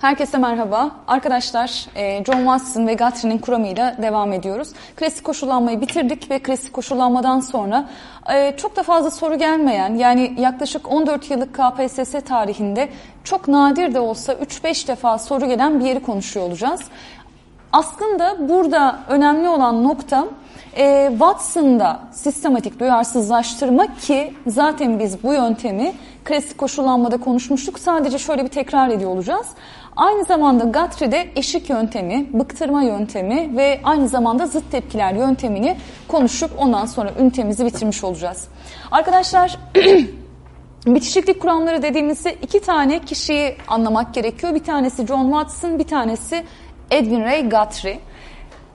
Herkese merhaba. Arkadaşlar e, John Watson ve Guthrie'nin kuramıyla devam ediyoruz. Klasik koşullanmayı bitirdik ve klasik koşullanmadan sonra e, çok da fazla soru gelmeyen yani yaklaşık 14 yıllık KPSS tarihinde çok nadir de olsa 3-5 defa soru gelen bir yeri konuşuyor olacağız. Aslında burada önemli olan nokta e, Watson'da sistematik duyarsızlaştırma ki zaten biz bu yöntemi klasik koşullanmada konuşmuştuk. Sadece şöyle bir tekrar ediyor olacağız. Aynı zamanda Guthrie'de eşik yöntemi, bıktırma yöntemi ve aynı zamanda zıt tepkiler yöntemini konuşup ondan sonra ünitemizi bitirmiş olacağız. Arkadaşlar bitişiklik kuramları dediğimizde iki tane kişiyi anlamak gerekiyor. Bir tanesi John Watson, bir tanesi Edwin Ray Guthrie.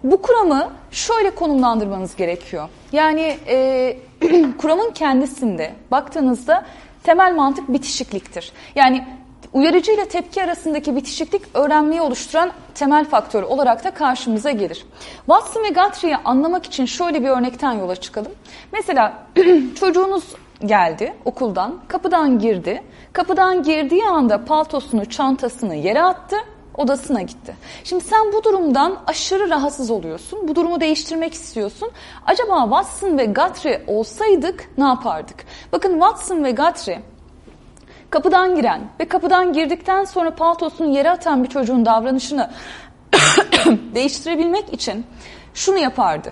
Bu kuramı şöyle konumlandırmanız gerekiyor. Yani e, kuramın kendisinde baktığınızda temel mantık bitişikliktir. Yani uyarıcı ile tepki arasındaki bitişiklik öğrenmeyi oluşturan temel faktör olarak da karşımıza gelir. Watson ve Guthrie'yi anlamak için şöyle bir örnekten yola çıkalım. Mesela çocuğunuz geldi okuldan, kapıdan girdi. Kapıdan girdiği anda paltosunu, çantasını yere attı odasına gitti. Şimdi sen bu durumdan aşırı rahatsız oluyorsun. Bu durumu değiştirmek istiyorsun. Acaba Watson ve Guthrie olsaydık ne yapardık? Bakın Watson ve Guthrie kapıdan giren ve kapıdan girdikten sonra paltosunu yere atan bir çocuğun davranışını değiştirebilmek için şunu yapardı.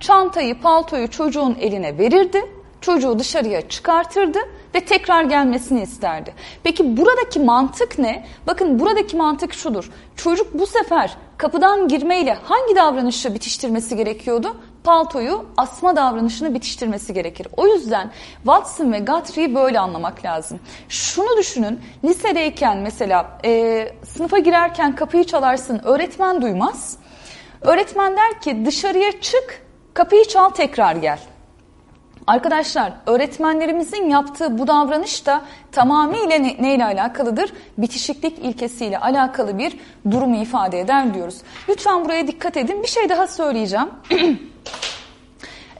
Çantayı, paltoyu çocuğun eline verirdi, çocuğu dışarıya çıkartırdı ve tekrar gelmesini isterdi. Peki buradaki mantık ne? Bakın buradaki mantık şudur. Çocuk bu sefer kapıdan girmeyle hangi davranışı bitiştirmesi gerekiyordu? Paltoyu asma davranışını bitiştirmesi gerekir. O yüzden Watson ve Guthrie'yi böyle anlamak lazım. Şunu düşünün, lisedeyken mesela e, sınıfa girerken kapıyı çalarsın, öğretmen duymaz. Öğretmen der ki dışarıya çık, kapıyı çal tekrar gel. Arkadaşlar öğretmenlerimizin yaptığı bu davranış da tamamıyla ne, neyle alakalıdır? Bitişiklik ilkesiyle alakalı bir durumu ifade eder diyoruz. Lütfen buraya dikkat edin. Bir şey daha söyleyeceğim.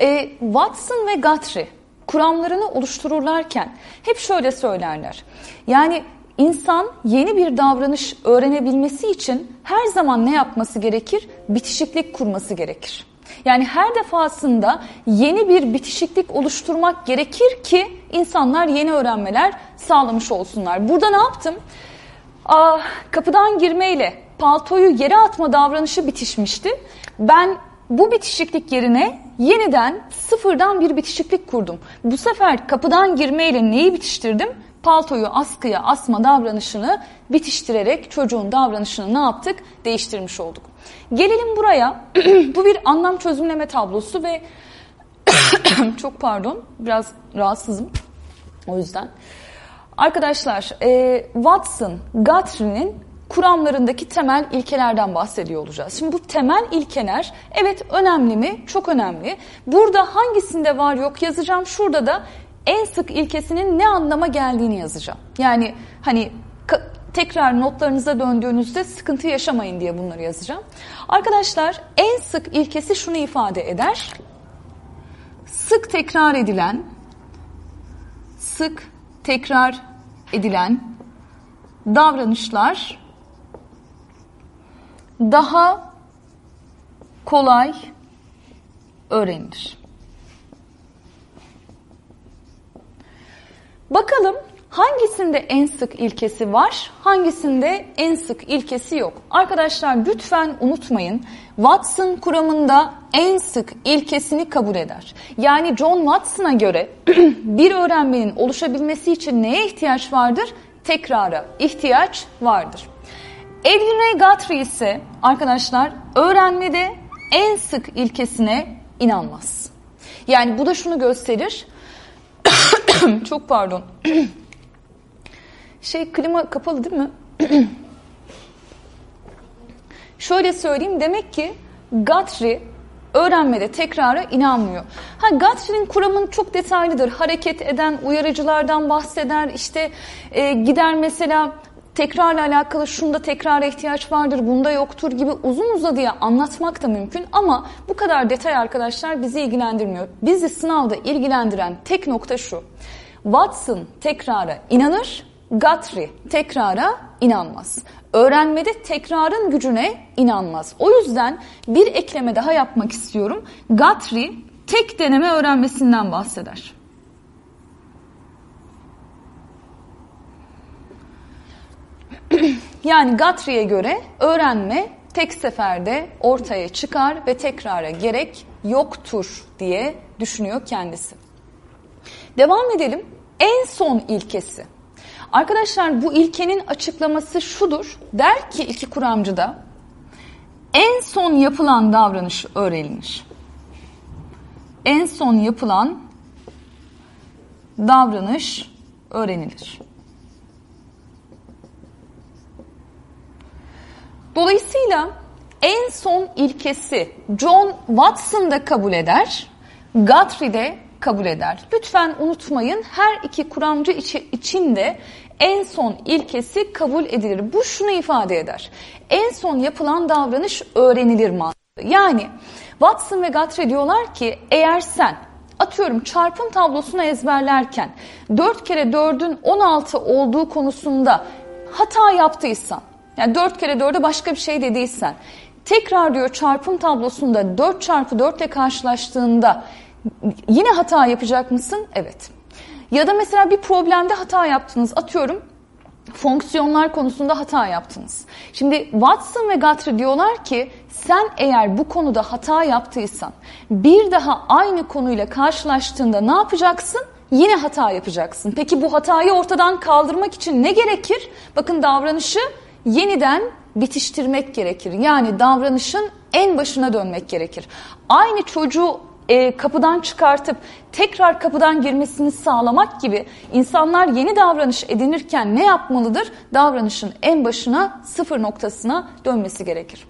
e, Watson ve Guthrie kuramlarını oluştururlarken hep şöyle söylerler. Yani insan yeni bir davranış öğrenebilmesi için her zaman ne yapması gerekir? Bitişiklik kurması gerekir. Yani her defasında yeni bir bitişiklik oluşturmak gerekir ki insanlar yeni öğrenmeler sağlamış olsunlar. Burada ne yaptım? Aa, kapıdan girmeyle paltoyu yere atma davranışı bitişmişti. Ben bu bitişiklik yerine yeniden sıfırdan bir bitişiklik kurdum. Bu sefer kapıdan girmeyle neyi bitiştirdim? Paltoyu askıya asma davranışını bitiştirerek çocuğun davranışını ne yaptık? Değiştirmiş olduk. Gelelim buraya. Bu bir anlam çözümleme tablosu ve çok pardon biraz rahatsızım o yüzden. Arkadaşlar e, Watson, Guthrie'nin kuramlarındaki temel ilkelerden bahsediyor olacağız. Şimdi bu temel ilkeler evet önemli mi? Çok önemli. Burada hangisinde var yok yazacağım. Şurada da en sık ilkesinin ne anlama geldiğini yazacağım. Yani hani tekrar notlarınıza döndüğünüzde sıkıntı yaşamayın diye bunları yazacağım. Arkadaşlar en sık ilkesi şunu ifade eder. Sık tekrar edilen, sık tekrar edilen davranışlar daha kolay öğrenilir. Bakalım Hangisinde en sık ilkesi var, hangisinde en sık ilkesi yok? Arkadaşlar lütfen unutmayın. Watson kuramında en sık ilkesini kabul eder. Yani John Watson'a göre bir öğrenmenin oluşabilmesi için neye ihtiyaç vardır? Tekrara ihtiyaç vardır. Edwin Ray Guthrie ise arkadaşlar öğrenmede en sık ilkesine inanmaz. Yani bu da şunu gösterir. Çok pardon. Şey klima kapalı değil mi? Şöyle söyleyeyim demek ki Guthrie öğrenmede tekrara inanmıyor. Ha Guthrie'nin kuramın çok detaylıdır. Hareket eden uyarıcılardan bahseder. İşte e, gider mesela tekrarla alakalı şunda tekrara ihtiyaç vardır, bunda yoktur gibi uzun uzadıya anlatmak da mümkün ama bu kadar detay arkadaşlar bizi ilgilendirmiyor. Bizi sınavda ilgilendiren tek nokta şu. Watson tekrara inanır, Guthrie tekrara inanmaz. Öğrenmede tekrarın gücüne inanmaz. O yüzden bir ekleme daha yapmak istiyorum. Guthrie tek deneme öğrenmesinden bahseder. Yani Guthrie'ye göre öğrenme tek seferde ortaya çıkar ve tekrara gerek yoktur diye düşünüyor kendisi. Devam edelim. En son ilkesi. Arkadaşlar bu ilkenin açıklaması şudur. Der ki iki kuramcı da en son yapılan davranış öğrenilir. En son yapılan davranış öğrenilir. Dolayısıyla en son ilkesi John Watson da kabul eder, Guthrie de kabul eder. Lütfen unutmayın her iki kuramcı için de en son ilkesi kabul edilir. Bu şunu ifade eder. En son yapılan davranış öğrenilir mantığı. Yani Watson ve Guthrie diyorlar ki eğer sen atıyorum çarpım tablosunu ezberlerken 4 kere 4'ün 16 olduğu konusunda hata yaptıysan yani 4 kere 4'e başka bir şey dediysen tekrar diyor çarpım tablosunda 4 çarpı 4 ile karşılaştığında yine hata yapacak mısın? Evet. Ya da mesela bir problemde hata yaptınız. Atıyorum fonksiyonlar konusunda hata yaptınız. Şimdi Watson ve Guthrie diyorlar ki sen eğer bu konuda hata yaptıysan bir daha aynı konuyla karşılaştığında ne yapacaksın? Yine hata yapacaksın. Peki bu hatayı ortadan kaldırmak için ne gerekir? Bakın davranışı yeniden bitiştirmek gerekir. Yani davranışın en başına dönmek gerekir. Aynı çocuğu e, kapıdan çıkartıp tekrar kapıdan girmesini sağlamak gibi insanlar yeni davranış edinirken ne yapmalıdır? Davranışın en başına sıfır noktasına dönmesi gerekir.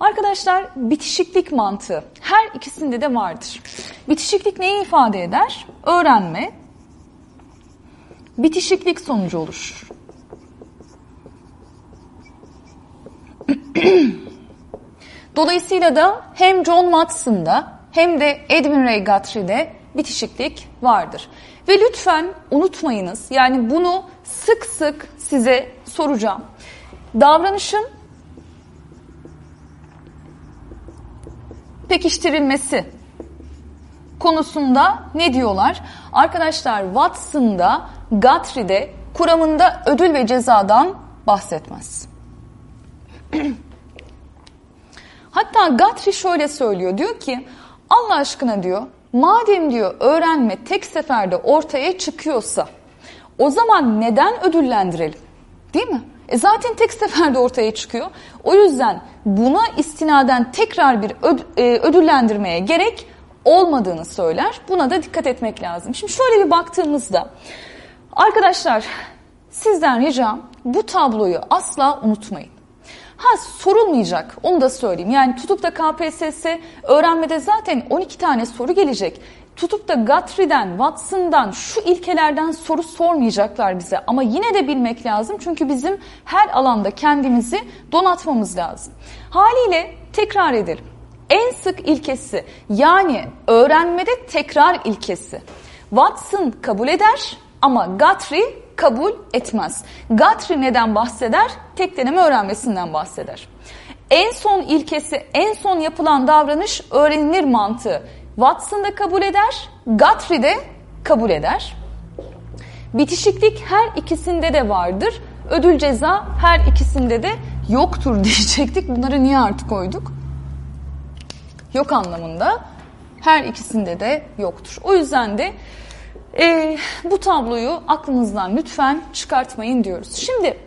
Arkadaşlar bitişiklik mantığı her ikisinde de vardır. Bitişiklik neyi ifade eder? Öğrenme, bitişiklik sonucu oluşur. Dolayısıyla da hem John Watson'da hem de Edwin Ray Guthrie'de bitişiklik vardır. Ve lütfen unutmayınız yani bunu sık sık size soracağım. Davranışın pekiştirilmesi konusunda ne diyorlar? Arkadaşlar Watson'da Guthrie'de kuramında ödül ve cezadan bahsetmez. Hatta Guthrie şöyle söylüyor diyor ki Allah aşkına diyor madem diyor öğrenme tek seferde ortaya çıkıyorsa o zaman neden ödüllendirelim? Değil mi? E zaten tek seferde ortaya çıkıyor. O yüzden buna istinaden tekrar bir e, ödüllendirmeye gerek olmadığını söyler. Buna da dikkat etmek lazım. Şimdi şöyle bir baktığımızda arkadaşlar sizden ricam bu tabloyu asla unutmayın. Ha sorulmayacak onu da söyleyeyim. Yani tutup da KPSS öğrenmede zaten 12 tane soru gelecek. Tutup da Guthrie'den, Watson'dan, şu ilkelerden soru sormayacaklar bize. Ama yine de bilmek lazım çünkü bizim her alanda kendimizi donatmamız lazım. Haliyle tekrar edelim. En sık ilkesi yani öğrenmede tekrar ilkesi. Watson kabul eder ama Guthrie kabul etmez. Guthrie neden bahseder? Tek deneme öğrenmesinden bahseder. En son ilkesi, en son yapılan davranış öğrenilir mantığı. Watson da kabul eder, Guthrie de kabul eder. Bitişiklik her ikisinde de vardır. Ödül ceza her ikisinde de yoktur diyecektik. Bunları niye artık koyduk? Yok anlamında her ikisinde de yoktur. O yüzden de e, bu tabloyu aklınızdan lütfen çıkartmayın diyoruz. Şimdi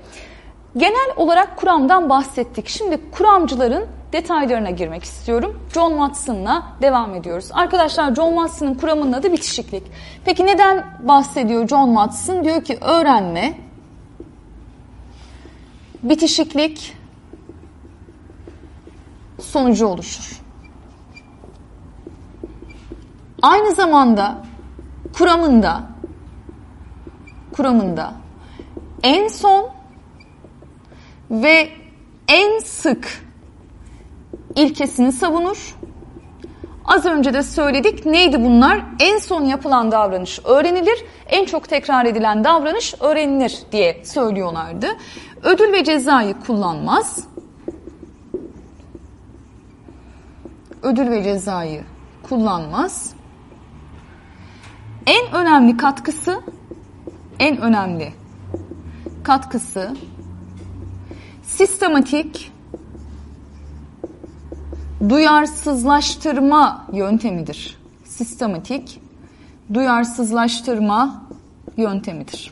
genel olarak kuramdan bahsettik. Şimdi kuramcıların detaylarına girmek istiyorum. John Watson'la devam ediyoruz. Arkadaşlar John Watson'ın kuramının adı bitişiklik. Peki neden bahsediyor John Watson? Diyor ki öğrenme, bitişiklik sonucu oluşur. Aynı zamanda kuramında kuramında en son ve en sık ilkesini savunur. Az önce de söyledik. Neydi bunlar? En son yapılan davranış öğrenilir, en çok tekrar edilen davranış öğrenilir diye söylüyorlardı. Ödül ve cezayı kullanmaz. Ödül ve cezayı kullanmaz. En önemli katkısı en önemli katkısı sistematik duyarsızlaştırma yöntemidir. Sistematik duyarsızlaştırma yöntemidir.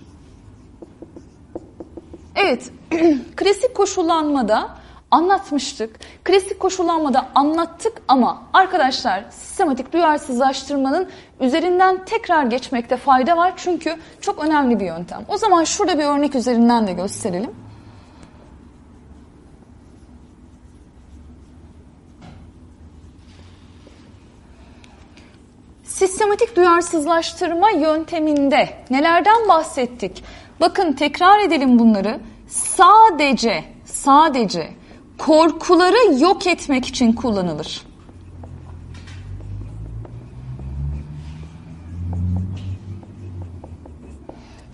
Evet, klasik koşullanmada anlatmıştık. Klasik koşullanmada anlattık ama arkadaşlar sistematik duyarsızlaştırmanın üzerinden tekrar geçmekte fayda var. Çünkü çok önemli bir yöntem. O zaman şurada bir örnek üzerinden de gösterelim. Sistematik duyarsızlaştırma yönteminde nelerden bahsettik? Bakın tekrar edelim bunları. Sadece, sadece korkuları yok etmek için kullanılır.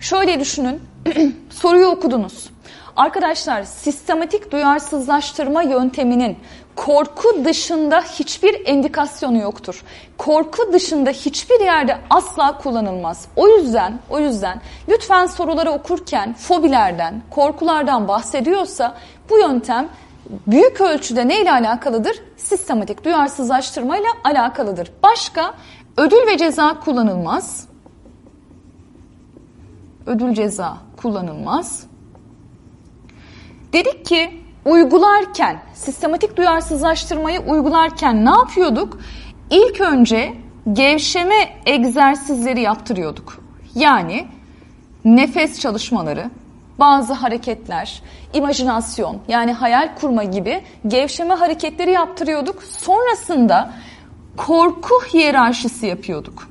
Şöyle düşünün, soruyu okudunuz. Arkadaşlar sistematik duyarsızlaştırma yönteminin korku dışında hiçbir indikasyonu yoktur. Korku dışında hiçbir yerde asla kullanılmaz. O yüzden, o yüzden lütfen soruları okurken fobilerden, korkulardan bahsediyorsa bu yöntem büyük ölçüde neyle alakalıdır? Sistematik duyarsızlaştırmayla alakalıdır. Başka ödül ve ceza kullanılmaz. Ödül ceza kullanılmaz. Dedik ki uygularken, sistematik duyarsızlaştırmayı uygularken ne yapıyorduk? İlk önce gevşeme egzersizleri yaptırıyorduk. Yani nefes çalışmaları, bazı hareketler, imajinasyon yani hayal kurma gibi gevşeme hareketleri yaptırıyorduk. Sonrasında korku hiyerarşisi yapıyorduk.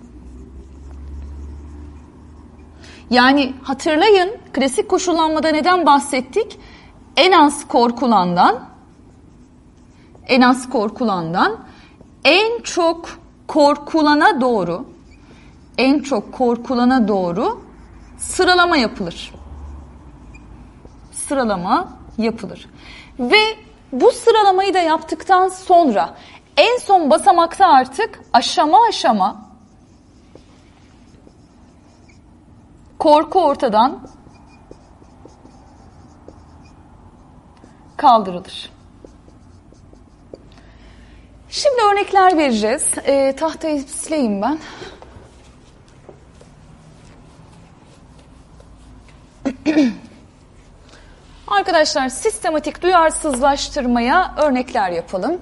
Yani hatırlayın klasik koşullanmada neden bahsettik? En az korkulandan en az korkulandan en çok korkulana doğru en çok korkulana doğru sıralama yapılır sıralama yapılır. Ve bu sıralamayı da yaptıktan sonra en son basamakta artık aşama aşama korku ortadan kaldırılır. Şimdi örnekler vereceğiz. E, tahtayı sileyim ben. Arkadaşlar sistematik duyarsızlaştırmaya örnekler yapalım.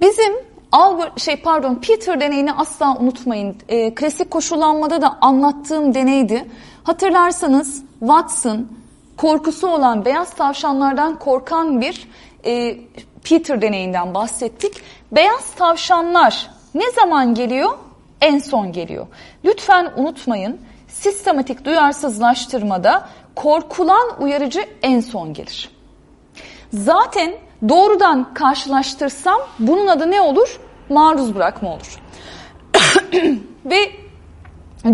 Bizim Albert şey pardon Peter deneyini asla unutmayın. E, klasik koşullanmada da anlattığım deneydi. Hatırlarsanız Watson korkusu olan beyaz tavşanlardan korkan bir e, Peter deneyinden bahsettik. Beyaz tavşanlar ne zaman geliyor? En son geliyor. Lütfen unutmayın sistematik duyarsızlaştırmada korkulan uyarıcı en son gelir. Zaten doğrudan karşılaştırsam bunun adı ne olur? Maruz bırakma olur. Ve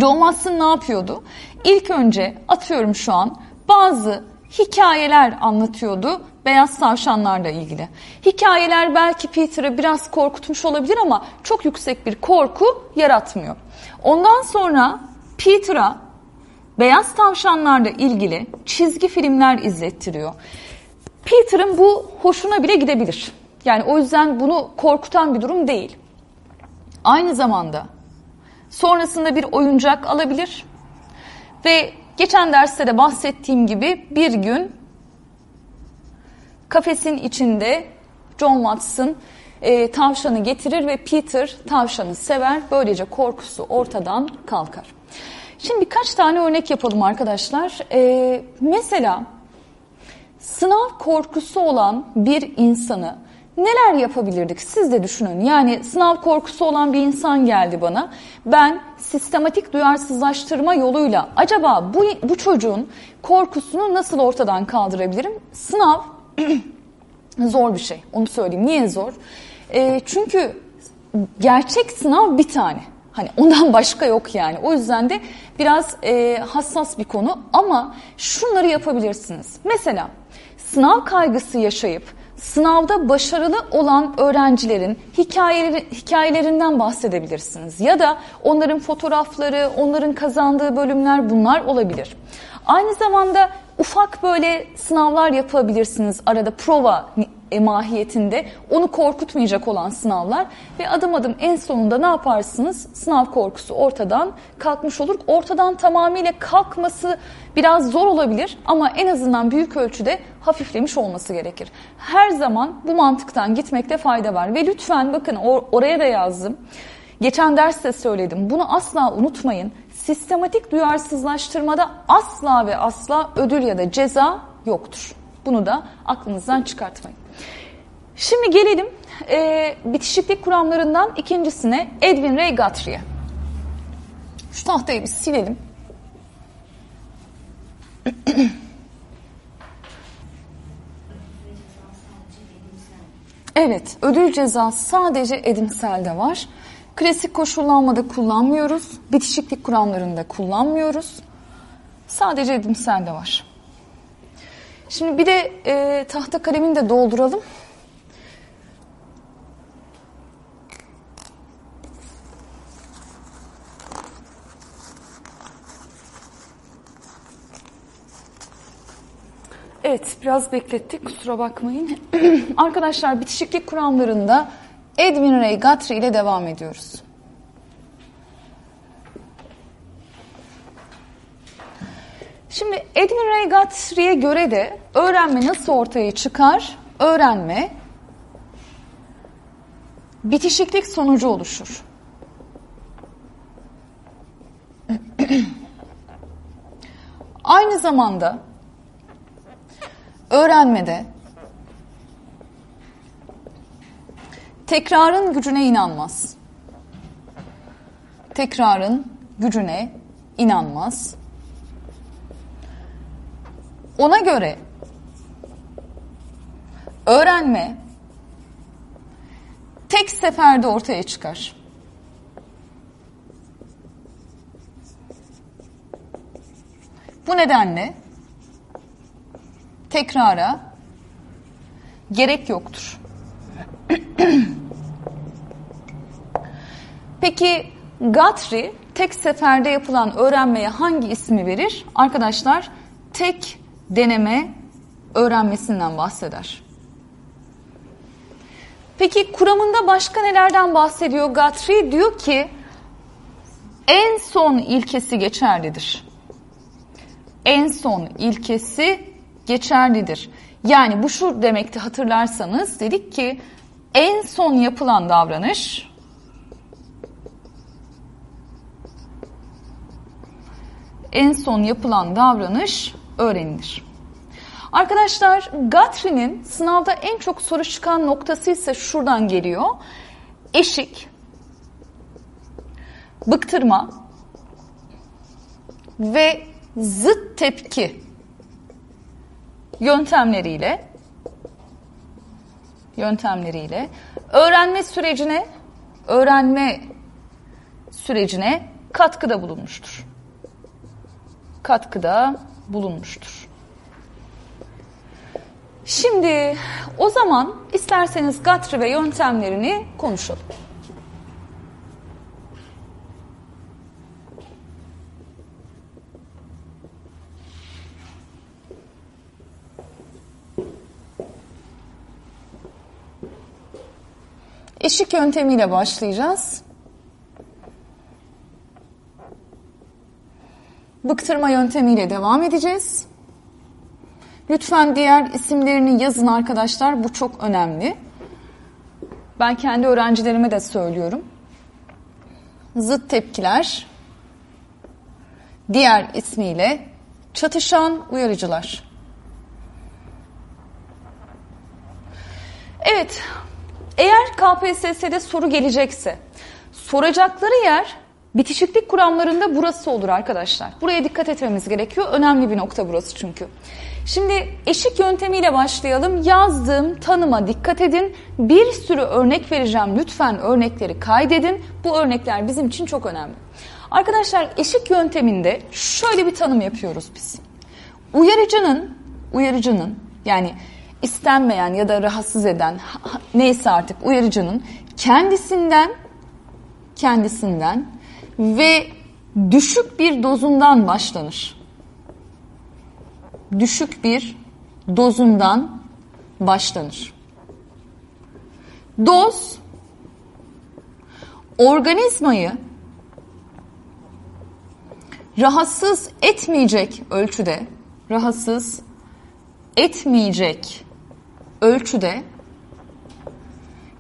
John Watson ne yapıyordu? İlk önce atıyorum şu an bazı hikayeler anlatıyordu beyaz tavşanlarla ilgili. Hikayeler belki Peter'ı biraz korkutmuş olabilir ama çok yüksek bir korku yaratmıyor. Ondan sonra Peter'a beyaz tavşanlarla ilgili çizgi filmler izlettiriyor. Peter'ın bu hoşuna bile gidebilir. Yani o yüzden bunu korkutan bir durum değil. Aynı zamanda sonrasında bir oyuncak alabilir ve geçen derste de bahsettiğim gibi bir gün Kafesin içinde John Watson e, tavşanı getirir ve Peter tavşanı sever. Böylece korkusu ortadan kalkar. Şimdi birkaç tane örnek yapalım arkadaşlar. E, mesela sınav korkusu olan bir insanı neler yapabilirdik? Siz de düşünün. Yani sınav korkusu olan bir insan geldi bana. Ben sistematik duyarsızlaştırma yoluyla acaba bu, bu çocuğun korkusunu nasıl ortadan kaldırabilirim? Sınav zor bir şey. Onu söyleyeyim. Niye zor? E, çünkü gerçek sınav bir tane. Hani ondan başka yok yani. O yüzden de biraz e, hassas bir konu ama şunları yapabilirsiniz. Mesela sınav kaygısı yaşayıp sınavda başarılı olan öğrencilerin hikayeleri, hikayelerinden bahsedebilirsiniz. Ya da onların fotoğrafları, onların kazandığı bölümler bunlar olabilir. Aynı zamanda ufak böyle sınavlar yapabilirsiniz arada prova e, mahiyetinde onu korkutmayacak olan sınavlar ve adım adım en sonunda ne yaparsınız? Sınav korkusu ortadan kalkmış olur. Ortadan tamamıyla kalkması biraz zor olabilir ama en azından büyük ölçüde hafiflemiş olması gerekir. Her zaman bu mantıktan gitmekte fayda var ve lütfen bakın or oraya da yazdım. Geçen derste söyledim. Bunu asla unutmayın. Sistematik duyarsızlaştırmada asla ve asla ödül ya da ceza yoktur. Bunu da aklınızdan çıkartmayın. Şimdi gelelim e, bitişiklik kuramlarından ikincisine Edwin Ray Guthrie'ye. Şu tahtayı bir silelim. evet, ödül cezası sadece edimselde var. Klasik koşullanmada kullanmıyoruz. Bitişiklik kuramlarında kullanmıyoruz. Sadece edimselde var. Şimdi bir de e, tahta kalemini de dolduralım. Evet, biraz beklettik. Kusura bakmayın. Arkadaşlar bitişiklik kuramlarında Edwin Ray Guthrie ile devam ediyoruz. Şimdi Edwin Ray Guthrie'ye göre de öğrenme nasıl ortaya çıkar? Öğrenme bitişiklik sonucu oluşur. Aynı zamanda öğrenmede tekrarın gücüne inanmaz. Tekrarın gücüne inanmaz. Ona göre öğrenme tek seferde ortaya çıkar. Bu nedenle tekrara gerek yoktur. Peki Guthrie tek seferde yapılan öğrenmeye hangi ismi verir? Arkadaşlar tek deneme öğrenmesinden bahseder. Peki kuramında başka nelerden bahsediyor Guthrie? Diyor ki en son ilkesi geçerlidir. En son ilkesi geçerlidir. Yani bu şu demekti hatırlarsanız dedik ki en son yapılan davranış en son yapılan davranış öğrenilir. Arkadaşlar Guthrie'nin sınavda en çok soru çıkan noktası ise şuradan geliyor. Eşik, bıktırma ve zıt tepki yöntemleriyle yöntemleriyle öğrenme sürecine öğrenme sürecine katkıda bulunmuştur. Katkıda bulunmuştur. Şimdi o zaman isterseniz Guthrie ve yöntemlerini konuşalım. Eşik yöntemiyle başlayacağız. Bıktırma yöntemiyle devam edeceğiz. Lütfen diğer isimlerini yazın arkadaşlar. Bu çok önemli. Ben kendi öğrencilerime de söylüyorum. Zıt tepkiler, diğer ismiyle çatışan uyarıcılar. Evet, eğer KPSS'de soru gelecekse soracakları yer bitişiklik kuramlarında burası olur arkadaşlar. Buraya dikkat etmemiz gerekiyor. Önemli bir nokta burası çünkü. Şimdi eşik yöntemiyle başlayalım. Yazdığım tanıma dikkat edin. Bir sürü örnek vereceğim. Lütfen örnekleri kaydedin. Bu örnekler bizim için çok önemli. Arkadaşlar eşik yönteminde şöyle bir tanım yapıyoruz biz. Uyarıcının, uyarıcının yani istenmeyen ya da rahatsız eden neyse artık uyarıcının kendisinden kendisinden ve düşük bir dozundan başlanır. Düşük bir dozundan başlanır. Doz organizmayı rahatsız etmeyecek ölçüde rahatsız etmeyecek ölçüde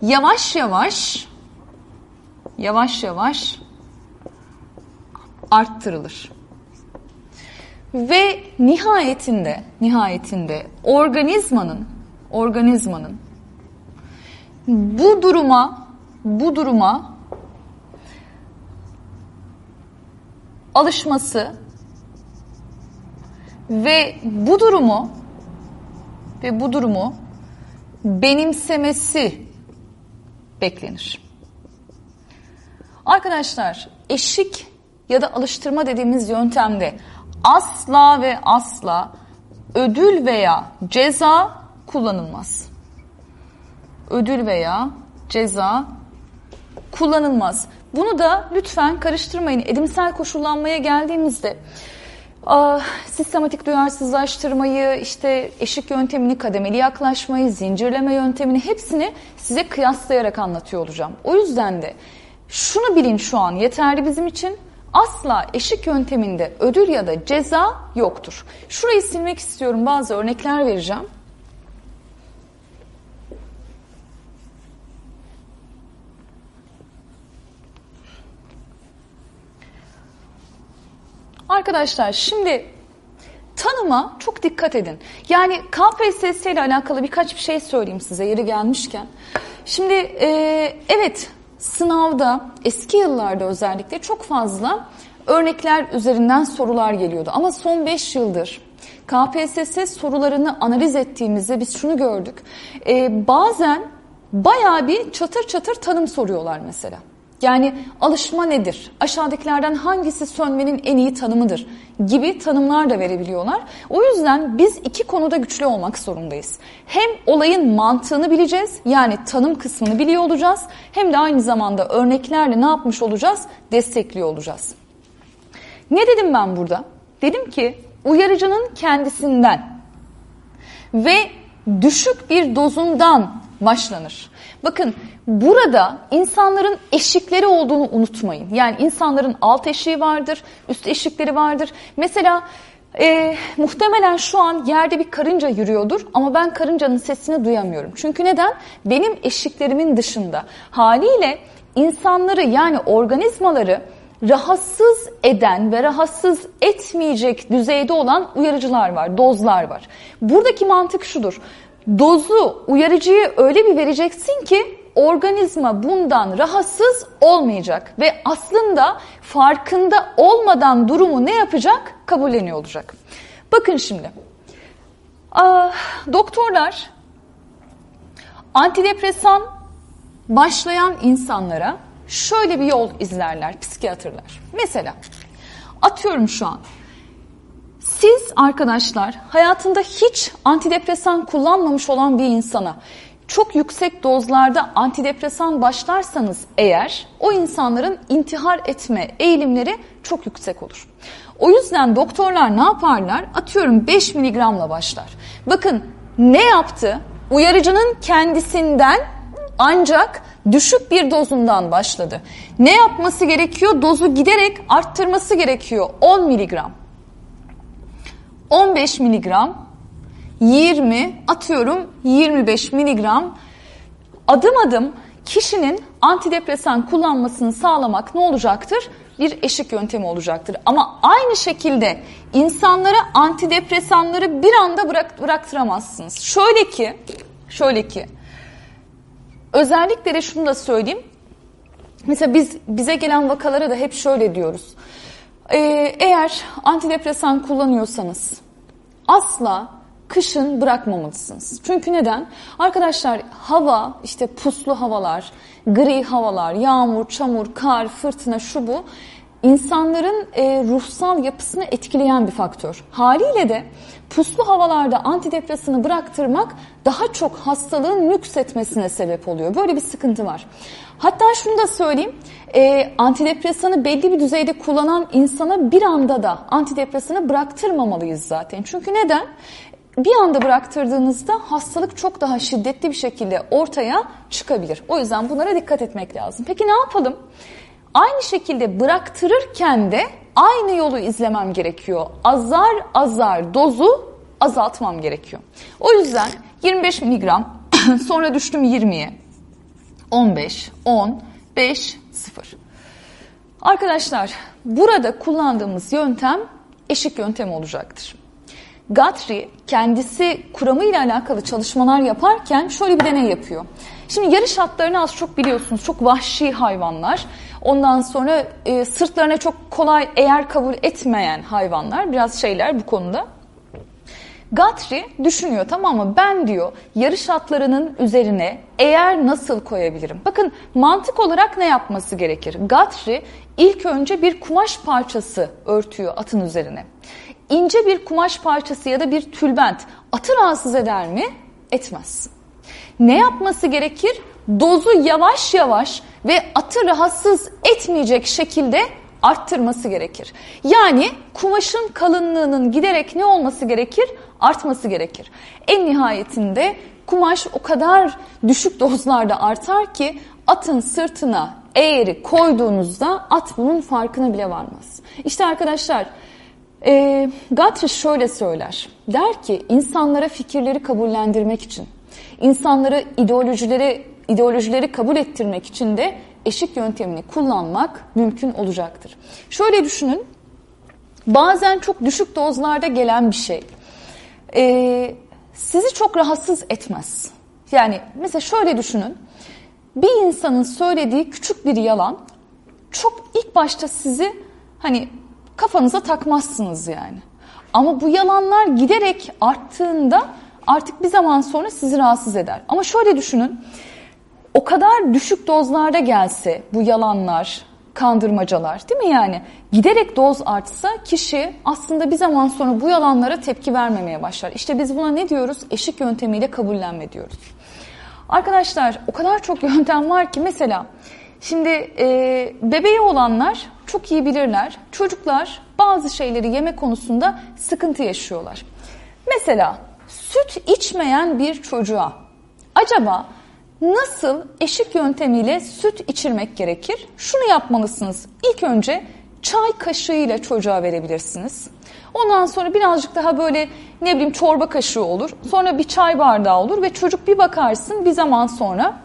yavaş yavaş yavaş yavaş arttırılır. Ve nihayetinde nihayetinde organizmanın organizmanın bu duruma bu duruma alışması ve bu durumu ve bu durumu benimsemesi beklenir. Arkadaşlar eşik ya da alıştırma dediğimiz yöntemde asla ve asla ödül veya ceza kullanılmaz. Ödül veya ceza kullanılmaz. Bunu da lütfen karıştırmayın. Edimsel koşullanmaya geldiğimizde ah, sistematik duyarsızlaştırmayı, işte eşik yöntemini, kademeli yaklaşmayı, zincirleme yöntemini hepsini size kıyaslayarak anlatıyor olacağım. O yüzden de şunu bilin şu an yeterli bizim için. Asla eşik yönteminde ödül ya da ceza yoktur. Şurayı silmek istiyorum bazı örnekler vereceğim. Arkadaşlar şimdi tanıma çok dikkat edin. Yani KPSS ile alakalı birkaç bir şey söyleyeyim size yeri gelmişken. Şimdi e, evet sınavda eski yıllarda özellikle çok fazla örnekler üzerinden sorular geliyordu. Ama son 5 yıldır KPSS sorularını analiz ettiğimizde biz şunu gördük. E, bazen bayağı bir çatır çatır tanım soruyorlar mesela. Yani alışma nedir? Aşağıdakilerden hangisi sönmenin en iyi tanımıdır? Gibi tanımlar da verebiliyorlar. O yüzden biz iki konuda güçlü olmak zorundayız. Hem olayın mantığını bileceğiz, yani tanım kısmını biliyor olacağız. Hem de aynı zamanda örneklerle ne yapmış olacağız? Destekliyor olacağız. Ne dedim ben burada? Dedim ki uyarıcının kendisinden ve düşük bir dozundan başlanır. Bakın burada insanların eşikleri olduğunu unutmayın. Yani insanların alt eşiği vardır, üst eşikleri vardır. Mesela e, muhtemelen şu an yerde bir karınca yürüyordur ama ben karıncanın sesini duyamıyorum. Çünkü neden? Benim eşiklerimin dışında. Haliyle insanları yani organizmaları rahatsız eden ve rahatsız etmeyecek düzeyde olan uyarıcılar var, dozlar var. Buradaki mantık şudur. Dozu, uyarıcıyı öyle bir vereceksin ki organizma bundan rahatsız olmayacak ve aslında farkında olmadan durumu ne yapacak? Kabulleniyor olacak. Bakın şimdi. Doktorlar antidepresan başlayan insanlara şöyle bir yol izlerler psikiyatrlar. Mesela atıyorum şu an siz arkadaşlar hayatında hiç antidepresan kullanmamış olan bir insana çok yüksek dozlarda antidepresan başlarsanız eğer o insanların intihar etme eğilimleri çok yüksek olur. O yüzden doktorlar ne yaparlar? Atıyorum 5 miligramla başlar. Bakın ne yaptı? Uyarıcının kendisinden ancak düşük bir dozundan başladı. Ne yapması gerekiyor? Dozu giderek arttırması gerekiyor. 10 miligram. 15 miligram, 20 atıyorum 25 miligram adım adım kişinin antidepresan kullanmasını sağlamak ne olacaktır? Bir eşik yöntemi olacaktır. Ama aynı şekilde insanlara antidepresanları bir anda bırak, bıraktıramazsınız. Şöyle ki, şöyle ki Özellikle de şunu da söyleyeyim. Mesela biz bize gelen vakalara da hep şöyle diyoruz. Ee, eğer antidepresan kullanıyorsanız asla kışın bırakmamalısınız. Çünkü neden? Arkadaşlar hava işte puslu havalar, gri havalar, yağmur, çamur, kar, fırtına şu bu insanların e, ruhsal yapısını etkileyen bir faktör. Haliyle de puslu havalarda antidepresanı bıraktırmak daha çok hastalığın nüksetmesine sebep oluyor. Böyle bir sıkıntı var. Hatta şunu da söyleyeyim, e, antidepresanı belli bir düzeyde kullanan insana bir anda da antidepresanı bıraktırmamalıyız zaten. Çünkü neden? bir anda bıraktırdığınızda hastalık çok daha şiddetli bir şekilde ortaya çıkabilir. O yüzden bunlara dikkat etmek lazım. Peki ne yapalım? Aynı şekilde bıraktırırken de aynı yolu izlemem gerekiyor. Azar azar dozu azaltmam gerekiyor. O yüzden 25 miligram sonra düştüm 20'ye. 15, 10, 5, 0. Arkadaşlar burada kullandığımız yöntem eşik yöntem olacaktır. Guthrie kendisi kuramıyla alakalı çalışmalar yaparken şöyle bir deney yapıyor. Şimdi yarış atlarını az çok biliyorsunuz. Çok vahşi hayvanlar. Ondan sonra e, sırtlarına çok kolay eğer kabul etmeyen hayvanlar. Biraz şeyler bu konuda. Guthrie düşünüyor tamam mı? Ben diyor yarış atlarının üzerine eğer nasıl koyabilirim? Bakın mantık olarak ne yapması gerekir? Guthrie ilk önce bir kumaş parçası örtüyor atın üzerine ince bir kumaş parçası ya da bir tülbent atı rahatsız eder mi? Etmez. Ne yapması gerekir? Dozu yavaş yavaş ve atı rahatsız etmeyecek şekilde arttırması gerekir. Yani kumaşın kalınlığının giderek ne olması gerekir? Artması gerekir. En nihayetinde kumaş o kadar düşük dozlarda artar ki atın sırtına eğri koyduğunuzda at bunun farkına bile varmaz. İşte arkadaşlar e, Guthrie şöyle söyler. Der ki insanlara fikirleri kabullendirmek için, insanlara ideolojileri, ideolojileri kabul ettirmek için de eşik yöntemini kullanmak mümkün olacaktır. Şöyle düşünün, bazen çok düşük dozlarda gelen bir şey e, sizi çok rahatsız etmez. Yani mesela şöyle düşünün, bir insanın söylediği küçük bir yalan çok ilk başta sizi hani kafanıza takmazsınız yani. Ama bu yalanlar giderek arttığında artık bir zaman sonra sizi rahatsız eder. Ama şöyle düşünün, o kadar düşük dozlarda gelse bu yalanlar, kandırmacalar değil mi yani? Giderek doz artsa kişi aslında bir zaman sonra bu yalanlara tepki vermemeye başlar. İşte biz buna ne diyoruz? Eşik yöntemiyle kabullenme diyoruz. Arkadaşlar o kadar çok yöntem var ki mesela şimdi e, bebeği olanlar çok iyi bilirler. Çocuklar bazı şeyleri yeme konusunda sıkıntı yaşıyorlar. Mesela süt içmeyen bir çocuğa acaba nasıl eşik yöntemiyle süt içirmek gerekir? Şunu yapmalısınız. İlk önce çay kaşığıyla çocuğa verebilirsiniz. Ondan sonra birazcık daha böyle ne bileyim çorba kaşığı olur. Sonra bir çay bardağı olur ve çocuk bir bakarsın bir zaman sonra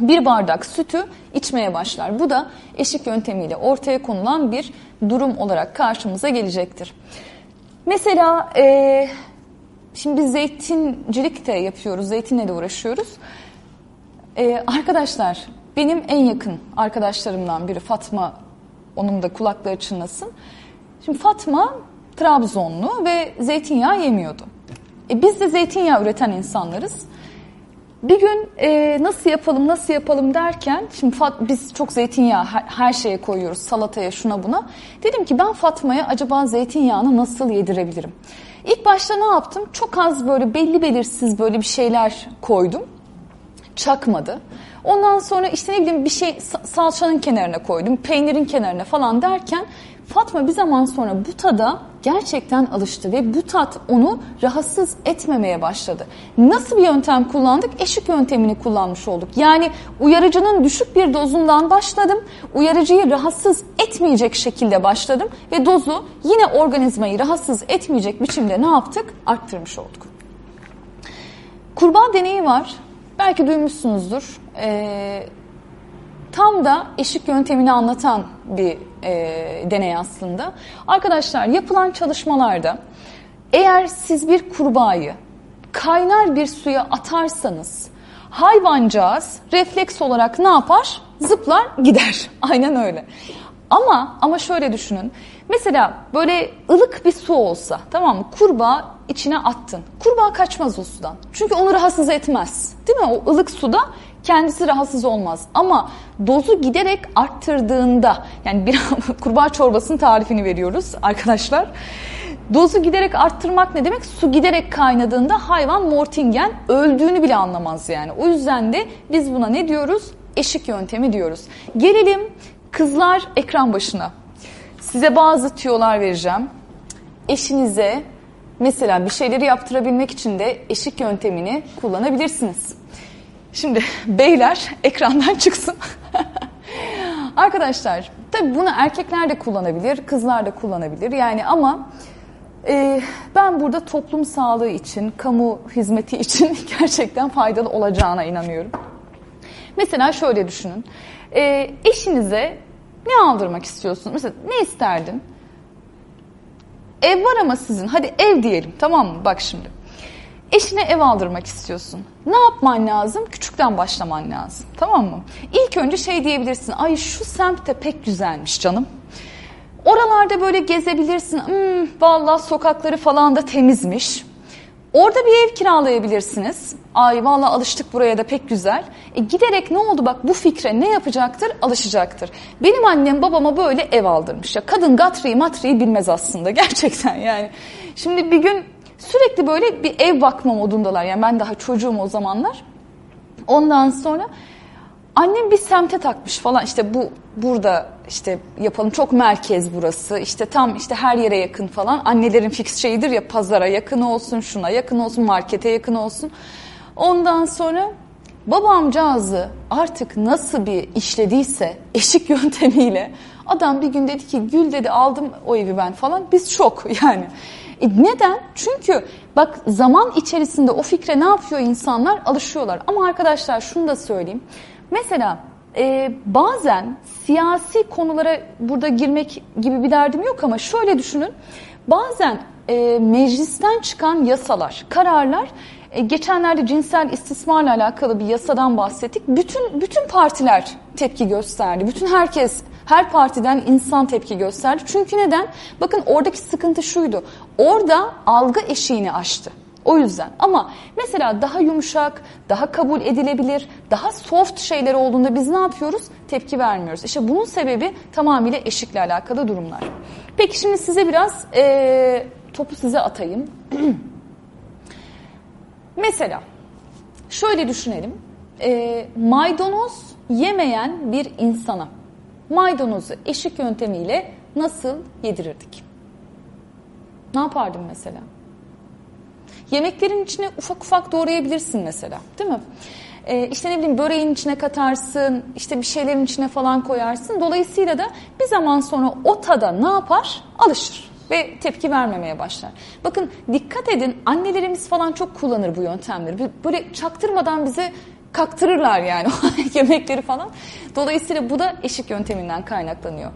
bir bardak sütü içmeye başlar. Bu da eşik yöntemiyle ortaya konulan bir durum olarak karşımıza gelecektir. Mesela e, şimdi biz zeytincilik de yapıyoruz, zeytinle de uğraşıyoruz. E, arkadaşlar benim en yakın arkadaşlarımdan biri Fatma, onun da kulakları çınlasın. Şimdi Fatma Trabzonlu ve zeytinyağı yemiyordu. E, biz de zeytinyağı üreten insanlarız. Bir gün e, nasıl yapalım nasıl yapalım derken şimdi Fat, biz çok zeytinyağı her, her şeye koyuyoruz salataya şuna buna. Dedim ki ben Fatma'ya acaba zeytinyağını nasıl yedirebilirim? İlk başta ne yaptım? Çok az böyle belli belirsiz böyle bir şeyler koydum. Çakmadı. Ondan sonra işte ne bileyim bir şey salçanın kenarına koydum, peynirin kenarına falan derken Fatma bir zaman sonra bu tada gerçekten alıştı ve bu tat onu rahatsız etmemeye başladı. Nasıl bir yöntem kullandık? Eşik yöntemini kullanmış olduk. Yani uyarıcının düşük bir dozundan başladım. Uyarıcıyı rahatsız etmeyecek şekilde başladım ve dozu yine organizmayı rahatsız etmeyecek biçimde ne yaptık? Arttırmış olduk. Kurbağa deneyi var. Belki duymuşsunuzdur. Ee, tam da eşik yöntemini anlatan bir e, deney aslında. Arkadaşlar yapılan çalışmalarda eğer siz bir kurbağayı kaynar bir suya atarsanız hayvancağız refleks olarak ne yapar? Zıplar gider. Aynen öyle. Ama ama şöyle düşünün. Mesela böyle ılık bir su olsa tamam mı? Kurbağa içine attın. Kurbağa kaçmaz o sudan. Çünkü onu rahatsız etmez. Değil mi? O ılık suda kendisi rahatsız olmaz. Ama dozu giderek arttırdığında yani bir kurbağa çorbasının tarifini veriyoruz arkadaşlar. Dozu giderek arttırmak ne demek? Su giderek kaynadığında hayvan mortingen öldüğünü bile anlamaz yani. O yüzden de biz buna ne diyoruz? Eşik yöntemi diyoruz. Gelelim kızlar ekran başına. Size bazı tüyolar vereceğim. Eşinize mesela bir şeyleri yaptırabilmek için de eşik yöntemini kullanabilirsiniz. Şimdi beyler ekrandan çıksın. Arkadaşlar tabi bunu erkekler de kullanabilir, kızlar da kullanabilir. Yani ama e, ben burada toplum sağlığı için, kamu hizmeti için gerçekten faydalı olacağına inanıyorum. Mesela şöyle düşünün. E, eşinize ne aldırmak istiyorsun? Mesela ne isterdin? Ev var ama sizin. Hadi ev diyelim tamam mı? Bak şimdi. Eşine ev aldırmak istiyorsun. Ne yapman lazım? Küçükten başlaman lazım. Tamam mı? İlk önce şey diyebilirsin. Ay şu semt de pek güzelmiş canım. Oralarda böyle gezebilirsin. Hmm, vallahi sokakları falan da temizmiş. Orada bir ev kiralayabilirsiniz. Ay vallahi alıştık buraya da pek güzel. E giderek ne oldu bak bu fikre ne yapacaktır? Alışacaktır. Benim annem babama böyle ev aldırmış. Ya kadın gatriyi matriyi bilmez aslında gerçekten yani. Şimdi bir gün sürekli böyle bir ev bakma modundalar. Yani ben daha çocuğum o zamanlar. Ondan sonra annem bir semte takmış falan işte bu burada işte yapalım çok merkez burası işte tam işte her yere yakın falan annelerin fix şeyidir ya pazara yakın olsun şuna yakın olsun markete yakın olsun ondan sonra babamcağızı artık nasıl bir işlediyse eşik yöntemiyle adam bir gün dedi ki Gül dedi aldım o evi ben falan biz şok yani e neden? Çünkü bak zaman içerisinde o fikre ne yapıyor insanlar? Alışıyorlar. Ama arkadaşlar şunu da söyleyeyim. Mesela e, bazen siyasi konulara burada girmek gibi bir derdim yok ama şöyle düşünün. Bazen e, meclisten çıkan yasalar, kararlar e, geçenlerde cinsel istismarla alakalı bir yasadan bahsettik. Bütün bütün partiler tepki gösterdi. Bütün herkes her partiden insan tepki gösterdi. Çünkü neden? Bakın oradaki sıkıntı şuydu. Orada algı eşiğini aştı. O yüzden ama mesela daha yumuşak, daha kabul edilebilir, daha soft şeyler olduğunda biz ne yapıyoruz? Tepki vermiyoruz. İşte bunun sebebi tamamıyla eşikle alakalı durumlar. Peki şimdi size biraz e, topu size atayım. mesela şöyle düşünelim. E, maydanoz yemeyen bir insana maydanozu eşik yöntemiyle nasıl yedirirdik? Ne yapardım mesela? Yemeklerin içine ufak ufak doğrayabilirsin mesela değil mi? Ee, işte ne bileyim böreğin içine katarsın, işte bir şeylerin içine falan koyarsın. Dolayısıyla da bir zaman sonra o tada ne yapar? Alışır ve tepki vermemeye başlar. Bakın dikkat edin annelerimiz falan çok kullanır bu yöntemleri. Böyle çaktırmadan bize kaktırırlar yani yemekleri falan. Dolayısıyla bu da eşik yönteminden kaynaklanıyor.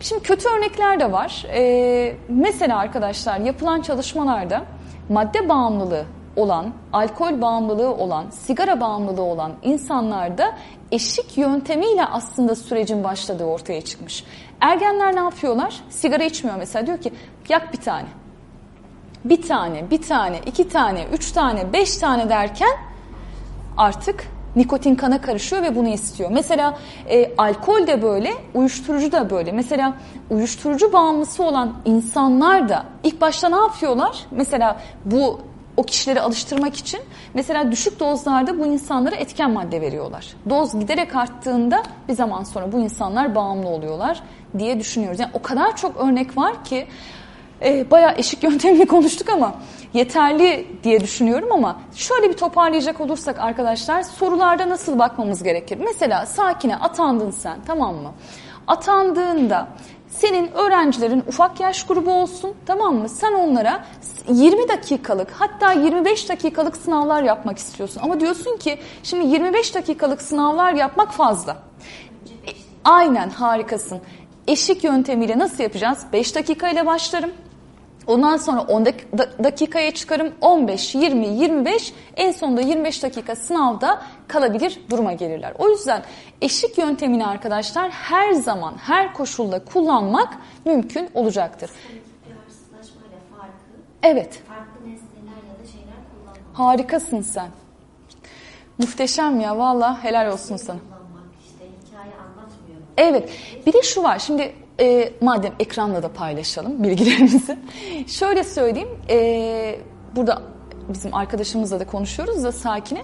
Şimdi kötü örnekler de var. Ee, mesela arkadaşlar yapılan çalışmalarda madde bağımlılığı olan, alkol bağımlılığı olan, sigara bağımlılığı olan insanlarda eşik yöntemiyle aslında sürecin başladığı ortaya çıkmış. Ergenler ne yapıyorlar? Sigara içmiyor mesela diyor ki yak bir tane. Bir tane, bir tane, iki tane, üç tane, beş tane derken artık nikotin kana karışıyor ve bunu istiyor. Mesela e, alkol de böyle, uyuşturucu da böyle. Mesela uyuşturucu bağımlısı olan insanlar da ilk başta ne yapıyorlar? Mesela bu o kişileri alıştırmak için mesela düşük dozlarda bu insanlara etken madde veriyorlar. Doz giderek arttığında bir zaman sonra bu insanlar bağımlı oluyorlar diye düşünüyoruz. Yani o kadar çok örnek var ki e, bayağı eşik yöntemini konuştuk ama yeterli diye düşünüyorum ama şöyle bir toparlayacak olursak arkadaşlar sorularda nasıl bakmamız gerekir? Mesela sakine atandın sen tamam mı? Atandığında senin öğrencilerin ufak yaş grubu olsun tamam mı? Sen onlara 20 dakikalık hatta 25 dakikalık sınavlar yapmak istiyorsun. Ama diyorsun ki şimdi 25 dakikalık sınavlar yapmak fazla. Aynen harikasın. Eşik yöntemiyle nasıl yapacağız? 5 dakika ile başlarım. Ondan sonra 10 dakikaya çıkarım 15, 20, 25 en sonunda 25 dakika sınavda kalabilir duruma gelirler. O yüzden eşik yöntemini arkadaşlar her zaman her koşulda kullanmak mümkün olacaktır. Evet. Farklı nesneler ya da şeyler kullanmak. Harikasın sen. Muhteşem ya valla helal olsun sana. Evet bir de şu var şimdi e, madem ekranla da paylaşalım bilgilerimizi. Şöyle söyleyeyim, e, burada bizim arkadaşımızla da konuşuyoruz da Sakine.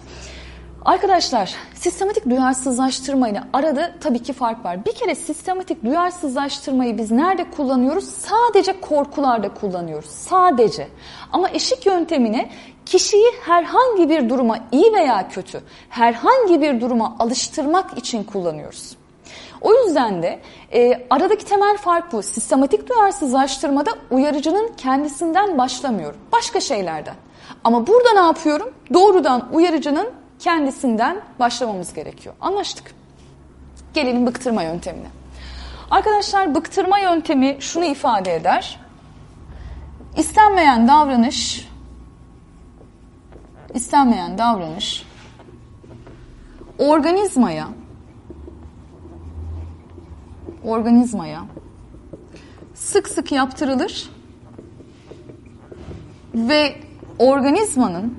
Arkadaşlar sistematik duyarsızlaştırma ile arada tabii ki fark var. Bir kere sistematik duyarsızlaştırmayı biz nerede kullanıyoruz? Sadece korkularda kullanıyoruz. Sadece. Ama eşik yöntemine kişiyi herhangi bir duruma iyi veya kötü herhangi bir duruma alıştırmak için kullanıyoruz. O yüzden de e, aradaki temel fark bu. Sistematik duyarsızlaştırmada uyarıcının kendisinden başlamıyorum. Başka şeylerden. Ama burada ne yapıyorum? Doğrudan uyarıcının kendisinden başlamamız gerekiyor. Anlaştık. Gelelim bıktırma yöntemine. Arkadaşlar bıktırma yöntemi şunu ifade eder. İstenmeyen davranış istenmeyen davranış organizmaya organizmaya sık sık yaptırılır ve organizmanın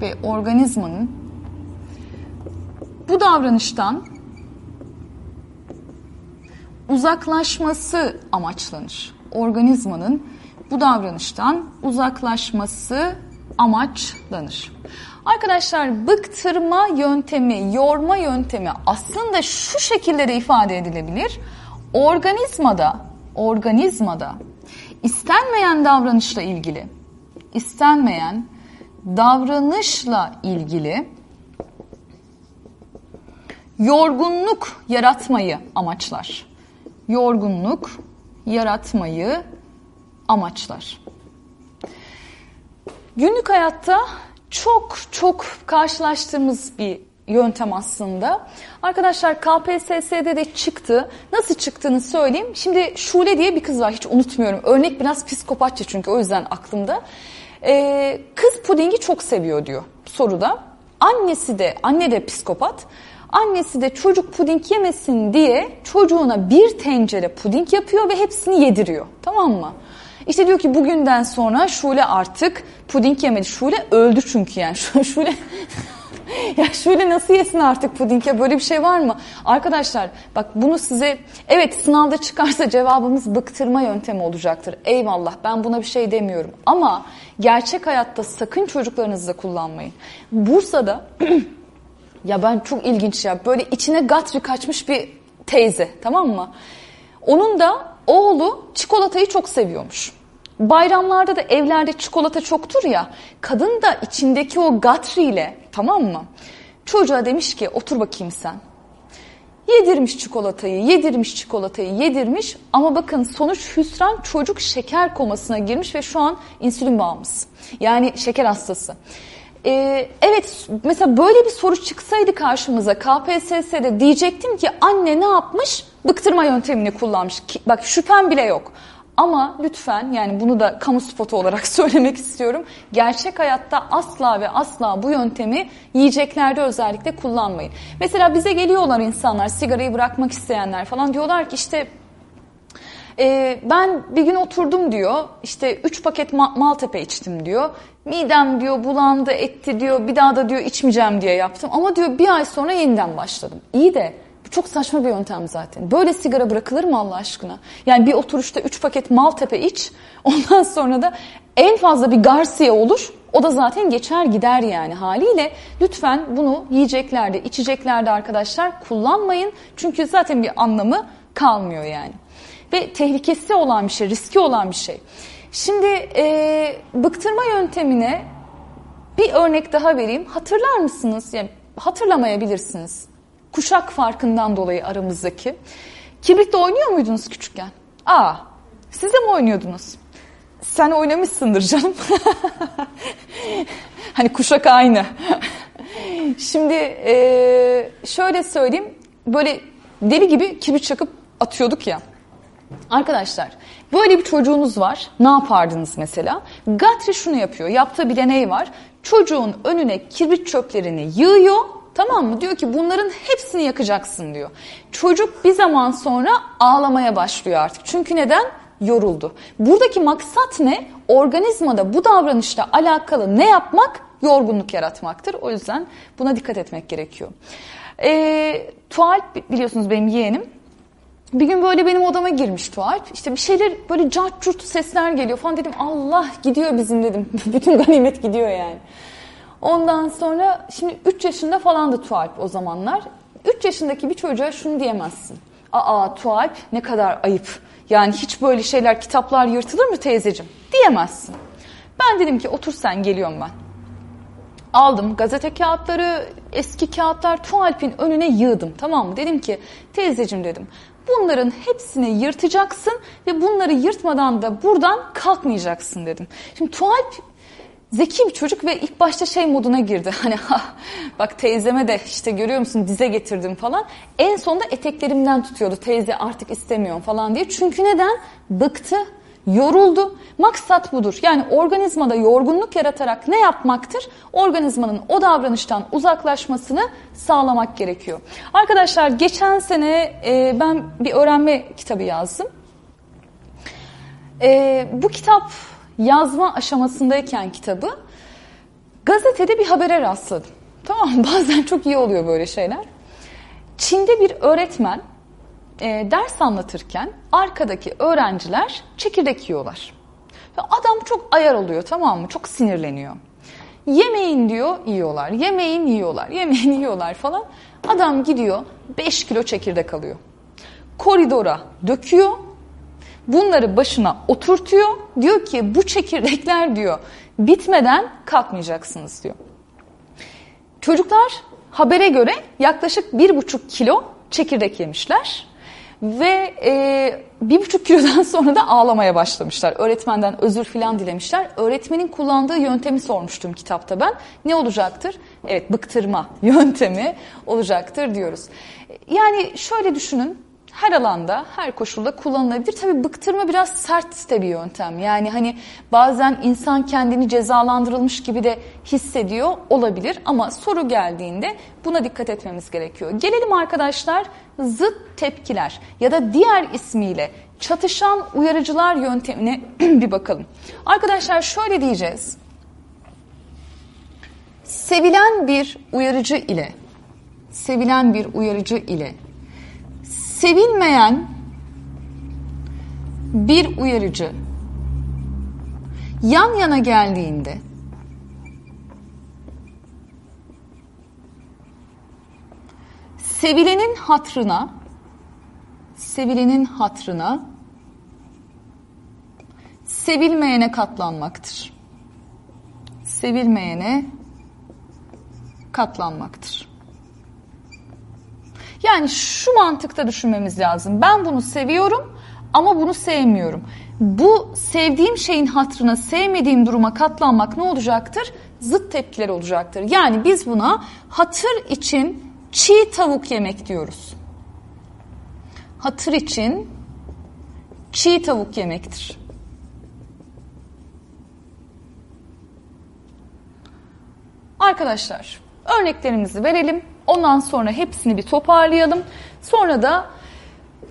ve organizmanın bu davranıştan uzaklaşması amaçlanır. Organizmanın bu davranıştan uzaklaşması amaçlanır. Arkadaşlar bıktırma yöntemi, yorma yöntemi aslında şu şekilde de ifade edilebilir. Organizmada, organizmada istenmeyen davranışla ilgili, istenmeyen davranışla ilgili yorgunluk yaratmayı amaçlar. Yorgunluk yaratmayı amaçlar. Günlük hayatta çok çok karşılaştığımız bir yöntem aslında. Arkadaşlar KPSS'de de çıktı. Nasıl çıktığını söyleyeyim. Şimdi Şule diye bir kız var hiç unutmuyorum. Örnek biraz psikopatça çünkü o yüzden aklımda. Ee, kız pudingi çok seviyor diyor soruda. Annesi de anne de psikopat. Annesi de çocuk puding yemesin diye çocuğuna bir tencere puding yapıyor ve hepsini yediriyor. Tamam mı? İşte diyor ki bugünden sonra Şule artık puding yemedi. Şule öldü çünkü yani. Şule ya şöyle nasıl yesin artık puding ya böyle bir şey var mı? Arkadaşlar bak bunu size evet sınavda çıkarsa cevabımız bıktırma yöntemi olacaktır. Eyvallah ben buna bir şey demiyorum. Ama gerçek hayatta sakın çocuklarınızı kullanmayın. Bursa'da ya ben çok ilginç ya böyle içine gatri kaçmış bir teyze tamam mı? Onun da oğlu çikolatayı çok seviyormuş. Bayramlarda da evlerde çikolata çoktur ya. Kadın da içindeki o gatriyle tamam mı? Çocuğa demiş ki otur bakayım sen. Yedirmiş çikolatayı, yedirmiş çikolatayı, yedirmiş ama bakın sonuç hüsran çocuk şeker komasına girmiş ve şu an insülin bağımlısı. Yani şeker hastası. Ee, evet mesela böyle bir soru çıksaydı karşımıza KPSS'de diyecektim ki anne ne yapmış? Bıktırma yöntemini kullanmış. Bak şüphem bile yok. Ama lütfen yani bunu da kamu spotu olarak söylemek istiyorum. Gerçek hayatta asla ve asla bu yöntemi yiyeceklerde özellikle kullanmayın. Mesela bize geliyorlar insanlar sigarayı bırakmak isteyenler falan diyorlar ki işte e, ben bir gün oturdum diyor işte 3 paket ma Maltepe içtim diyor. Midem diyor bulandı etti diyor bir daha da diyor içmeyeceğim diye yaptım. Ama diyor bir ay sonra yeniden başladım. İyi de çok saçma bir yöntem zaten. Böyle sigara bırakılır mı Allah aşkına? Yani bir oturuşta 3 paket Maltepe iç, ondan sonra da en fazla bir Garcia olur. O da zaten geçer gider yani haliyle. Lütfen bunu yiyeceklerde, içeceklerde arkadaşlar kullanmayın. Çünkü zaten bir anlamı kalmıyor yani. Ve tehlikesi olan bir şey, riski olan bir şey. Şimdi e, bıktırma yöntemine bir örnek daha vereyim. Hatırlar mısınız? Yani hatırlamayabilirsiniz kuşak farkından dolayı aramızdaki. Kibritle oynuyor muydunuz küçükken? Aa, siz de mi oynuyordunuz? Sen oynamışsındır canım. hani kuşak aynı. Şimdi e, şöyle söyleyeyim. Böyle deli gibi kibrit çakıp atıyorduk ya. Arkadaşlar böyle bir çocuğunuz var. Ne yapardınız mesela? Gatri şunu yapıyor. Yaptığı bir deney var. Çocuğun önüne kibrit çöplerini yığıyor. Tamam mı? Diyor ki bunların hepsini yakacaksın diyor. Çocuk bir zaman sonra ağlamaya başlıyor artık. Çünkü neden? Yoruldu. Buradaki maksat ne? Organizmada bu davranışla alakalı ne yapmak? Yorgunluk yaratmaktır. O yüzden buna dikkat etmek gerekiyor. E, Tualp biliyorsunuz benim yeğenim. Bir gün böyle benim odama girmiş Tualp. İşte bir şeyler böyle cart sesler geliyor falan dedim. Allah gidiyor bizim dedim. Bütün ganimet gidiyor yani. Ondan sonra şimdi 3 yaşında falandı Tualp o zamanlar. 3 yaşındaki bir çocuğa şunu diyemezsin. Aa Tualp ne kadar ayıp. Yani hiç böyle şeyler kitaplar yırtılır mı teyzecim? Diyemezsin. Ben dedim ki otur sen geliyorum ben. Aldım gazete kağıtları, eski kağıtlar Tualp'in önüne yığdım tamam mı? Dedim ki teyzecim dedim bunların hepsini yırtacaksın ve bunları yırtmadan da buradan kalkmayacaksın dedim. Şimdi Tualp zeki bir çocuk ve ilk başta şey moduna girdi. Hani ha, bak teyzeme de işte görüyor musun dize getirdim falan. En sonunda eteklerimden tutuyordu teyze artık istemiyorum falan diye. Çünkü neden? Bıktı, yoruldu. Maksat budur. Yani organizmada yorgunluk yaratarak ne yapmaktır? Organizmanın o davranıştan uzaklaşmasını sağlamak gerekiyor. Arkadaşlar geçen sene e, ben bir öğrenme kitabı yazdım. E, bu kitap yazma aşamasındayken kitabı gazetede bir habere rastladım. Tamam bazen çok iyi oluyor böyle şeyler. Çin'de bir öğretmen e, ders anlatırken arkadaki öğrenciler çekirdek yiyorlar. Adam çok ayar oluyor tamam mı? Çok sinirleniyor. Yemeyin diyor yiyorlar, yemeyin yiyorlar, yemeyin yiyorlar falan. Adam gidiyor 5 kilo çekirdek alıyor. Koridora döküyor Bunları başına oturtuyor. Diyor ki bu çekirdekler diyor bitmeden kalkmayacaksınız diyor. Çocuklar habere göre yaklaşık bir buçuk kilo çekirdek yemişler. Ve e, bir buçuk kilodan sonra da ağlamaya başlamışlar. Öğretmenden özür filan dilemişler. Öğretmenin kullandığı yöntemi sormuştum kitapta ben. Ne olacaktır? Evet bıktırma yöntemi olacaktır diyoruz. Yani şöyle düşünün her alanda, her koşulda kullanılabilir. Tabii bıktırma biraz sert de bir yöntem. Yani hani bazen insan kendini cezalandırılmış gibi de hissediyor olabilir ama soru geldiğinde buna dikkat etmemiz gerekiyor. Gelelim arkadaşlar zıt tepkiler ya da diğer ismiyle çatışan uyarıcılar yöntemine bir bakalım. Arkadaşlar şöyle diyeceğiz. Sevilen bir uyarıcı ile sevilen bir uyarıcı ile sevilmeyen bir uyarıcı yan yana geldiğinde sevilenin hatrına sevilenin hatrına sevilmeyene katlanmaktır. Sevilmeyene katlanmaktır. Yani şu mantıkta düşünmemiz lazım. Ben bunu seviyorum ama bunu sevmiyorum. Bu sevdiğim şeyin hatrına sevmediğim duruma katlanmak ne olacaktır? Zıt tepkiler olacaktır. Yani biz buna hatır için çiğ tavuk yemek diyoruz. Hatır için çiğ tavuk yemektir. Arkadaşlar örneklerimizi verelim. Ondan sonra hepsini bir toparlayalım. Sonra da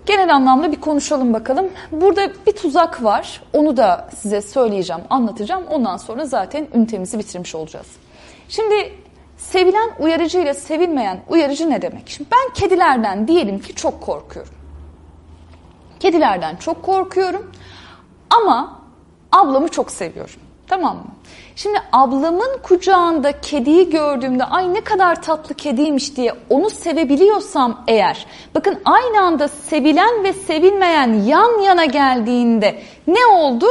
genel anlamda bir konuşalım bakalım. Burada bir tuzak var. Onu da size söyleyeceğim, anlatacağım. Ondan sonra zaten ünitemizi bitirmiş olacağız. Şimdi sevilen uyarıcı ile sevilmeyen uyarıcı ne demek? Şimdi ben kedilerden diyelim ki çok korkuyorum. Kedilerden çok korkuyorum ama ablamı çok seviyorum. Tamam mı? Şimdi ablamın kucağında kediyi gördüğümde ay ne kadar tatlı kediymiş diye onu sevebiliyorsam eğer bakın aynı anda sevilen ve sevilmeyen yan yana geldiğinde ne oldu?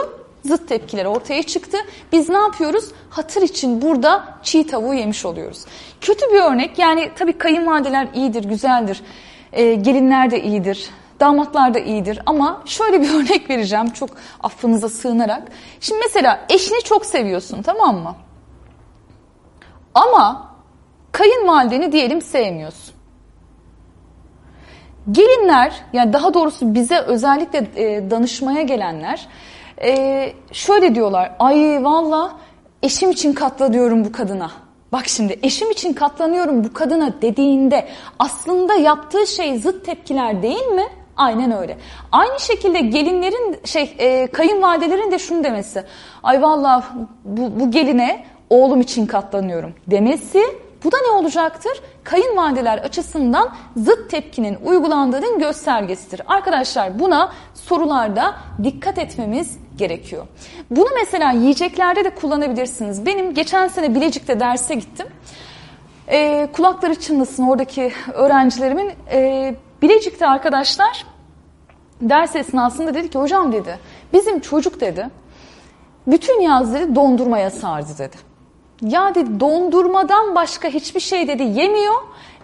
Zıt tepkiler ortaya çıktı. Biz ne yapıyoruz? Hatır için burada çiğ tavuğu yemiş oluyoruz. Kötü bir örnek yani tabii kayınvalideler iyidir, güzeldir. E, gelinler de iyidir. Damatlar da iyidir ama şöyle bir örnek vereceğim çok affınıza sığınarak. Şimdi mesela eşini çok seviyorsun tamam mı? Ama kayınvalideni diyelim sevmiyorsun. gelinler yani daha doğrusu bize özellikle e, danışmaya gelenler e, şöyle diyorlar. Ay valla eşim için katlanıyorum bu kadına. Bak şimdi eşim için katlanıyorum bu kadına dediğinde aslında yaptığı şey zıt tepkiler değil mi? Aynen öyle. Aynı şekilde gelinlerin şey e, kayınvalidelerin de şunu demesi. Ay vallahi bu, bu geline oğlum için katlanıyorum demesi bu da ne olacaktır? Kayınvalideler açısından zıt tepkinin uygulandığının göstergesidir. Arkadaşlar buna sorularda dikkat etmemiz gerekiyor. Bunu mesela yiyeceklerde de kullanabilirsiniz. Benim geçen sene Bilecik'te derse gittim. E, kulakları çınlasın oradaki öğrencilerimin. E, Bilecik'te arkadaşlar ders esnasında dedi ki hocam dedi bizim çocuk dedi bütün yaz dedi dondurmaya sardı dedi. Ya dedi dondurmadan başka hiçbir şey dedi yemiyor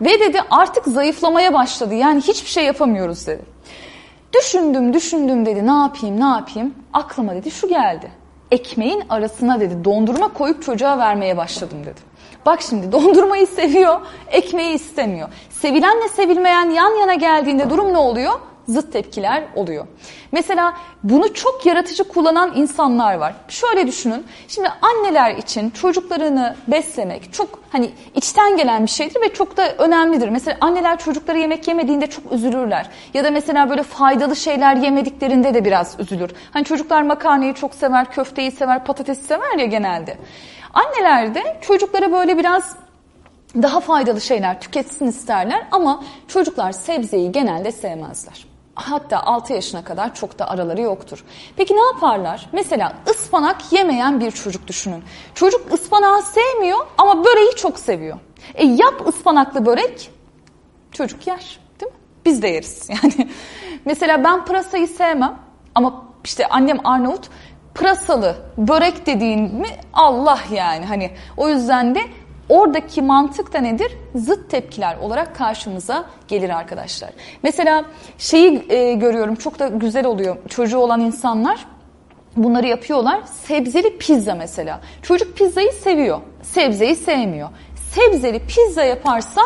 ve dedi artık zayıflamaya başladı. Yani hiçbir şey yapamıyoruz dedi. Düşündüm düşündüm dedi ne yapayım ne yapayım. Aklıma dedi şu geldi. Ekmeğin arasına dedi dondurma koyup çocuğa vermeye başladım dedi. Bak şimdi dondurmayı seviyor, ekmeği istemiyor. Sevilenle sevilmeyen yan yana geldiğinde durum ne oluyor? Zıt tepkiler oluyor. Mesela bunu çok yaratıcı kullanan insanlar var. Şöyle düşünün. Şimdi anneler için çocuklarını beslemek çok hani içten gelen bir şeydir ve çok da önemlidir. Mesela anneler çocukları yemek yemediğinde çok üzülürler. Ya da mesela böyle faydalı şeyler yemediklerinde de biraz üzülür. Hani çocuklar makarnayı çok sever, köfteyi sever, patatesi sever ya genelde. Anneler de çocuklara böyle biraz daha faydalı şeyler tüketsin isterler ama çocuklar sebzeyi genelde sevmezler hatta 6 yaşına kadar çok da araları yoktur. Peki ne yaparlar? Mesela ıspanak yemeyen bir çocuk düşünün. Çocuk ıspanağı sevmiyor ama böreği çok seviyor. E yap ıspanaklı börek, çocuk yer değil mi? Biz de yeriz yani. Mesela ben pırasayı sevmem ama işte annem Arnavut pırasalı börek dediğin mi Allah yani hani o yüzden de Oradaki mantık da nedir? Zıt tepkiler olarak karşımıza gelir arkadaşlar. Mesela şeyi e, görüyorum çok da güzel oluyor. Çocuğu olan insanlar bunları yapıyorlar. Sebzeli pizza mesela. Çocuk pizzayı seviyor. Sebzeyi sevmiyor. Sebzeli pizza yaparsa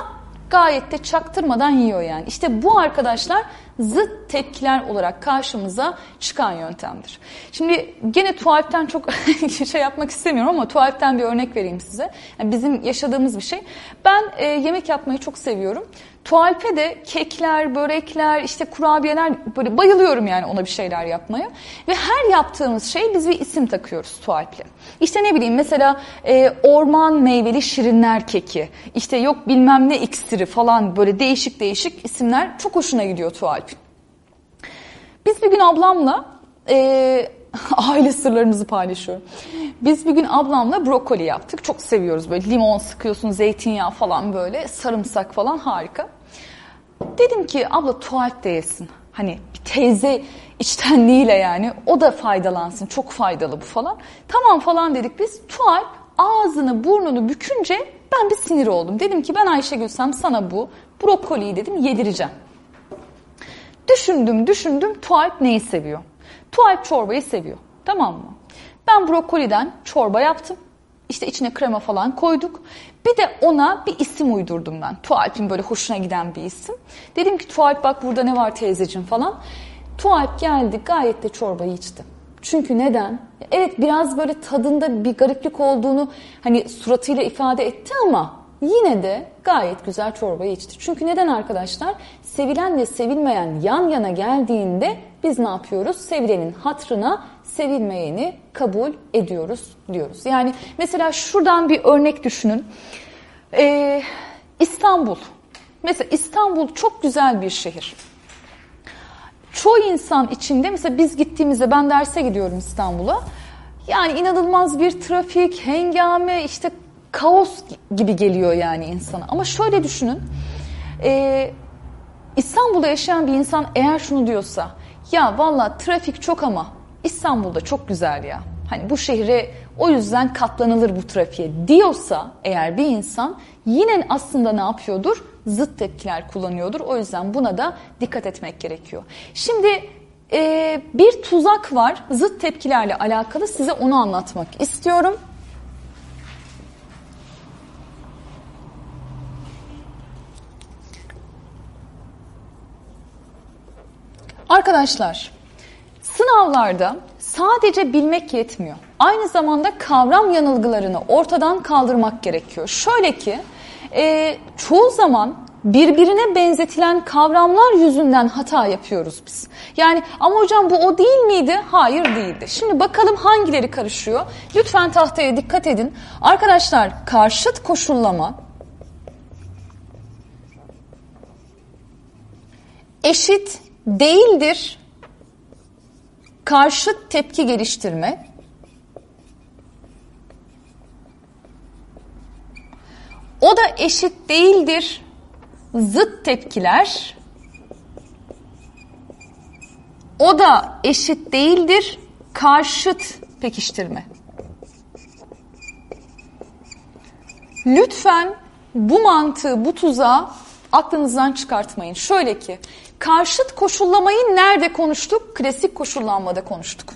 gayet de çaktırmadan yiyor yani. İşte bu arkadaşlar zıt tepkiler olarak karşımıza çıkan yöntemdir. Şimdi gene tuvalitten çok şey yapmak istemiyorum ama tuvalitten bir örnek vereyim size. Yani bizim yaşadığımız bir şey. Ben e, yemek yapmayı çok seviyorum. Tuvalpe de kekler, börekler, işte kurabiyeler böyle bayılıyorum yani ona bir şeyler yapmaya. Ve her yaptığımız şey biz bir isim takıyoruz tuvalple. İşte ne bileyim mesela e, orman meyveli şirinler keki, işte yok bilmem ne iksiri falan böyle değişik değişik isimler çok hoşuna gidiyor tuvalp. Biz bir gün ablamla e, aile sırlarımızı paylaşıyorum. Biz bir gün ablamla brokoli yaptık. Çok seviyoruz böyle limon sıkıyorsun, zeytinyağı falan böyle, sarımsak falan harika. Dedim ki abla tuvalet de yesin. Hani bir teyze içtenliğiyle yani o da faydalansın. Çok faydalı bu falan. Tamam falan dedik biz. Tuval ağzını burnunu bükünce ben bir sinir oldum. Dedim ki ben Ayşe Gülsem sana bu brokoliyi dedim yedireceğim. Düşündüm düşündüm tuval neyi seviyor? Tuval çorbayı seviyor. Tamam mı? Ben brokoliden çorba yaptım. İşte içine krema falan koyduk. Bir de ona bir isim uydurdum ben. Tualp'in böyle hoşuna giden bir isim. Dedim ki Tualp bak burada ne var teyzeciğim falan. Tualp geldi gayet de çorbayı içti. Çünkü neden? Evet biraz böyle tadında bir gariplik olduğunu hani suratıyla ifade etti ama yine de gayet güzel çorbayı içti. Çünkü neden arkadaşlar? Sevilenle sevilmeyen yan yana geldiğinde biz ne yapıyoruz? Sevilenin hatrına sevilmeyeni kabul ediyoruz diyoruz. Yani mesela şuradan bir örnek düşünün. Ee, İstanbul. Mesela İstanbul çok güzel bir şehir. Çoğu insan içinde mesela biz gittiğimizde ben derse gidiyorum İstanbul'a. Yani inanılmaz bir trafik, hengame, işte kaos gibi geliyor yani insana. Ama şöyle düşünün. E, İstanbul'da yaşayan bir insan eğer şunu diyorsa ya valla trafik çok ama İstanbul'da çok güzel ya. Hani bu şehre o yüzden katlanılır bu trafiğe diyorsa eğer bir insan yine aslında ne yapıyordur? Zıt tepkiler kullanıyordur. O yüzden buna da dikkat etmek gerekiyor. Şimdi e, bir tuzak var zıt tepkilerle alakalı size onu anlatmak istiyorum. Arkadaşlar, sınavlarda sadece bilmek yetmiyor. Aynı zamanda kavram yanılgılarını ortadan kaldırmak gerekiyor. Şöyle ki, e, çoğu zaman birbirine benzetilen kavramlar yüzünden hata yapıyoruz biz. Yani ama hocam bu o değil miydi? Hayır değildi. Şimdi bakalım hangileri karışıyor? Lütfen tahtaya dikkat edin. Arkadaşlar karşıt koşullama eşit değildir karşıt tepki geliştirme o da eşit değildir zıt tepkiler o da eşit değildir karşıt pekiştirme. Lütfen bu mantığı, bu tuzağı aklınızdan çıkartmayın. Şöyle ki, karşıt koşullamayı nerede konuştuk? Klasik koşullanmada konuştuk.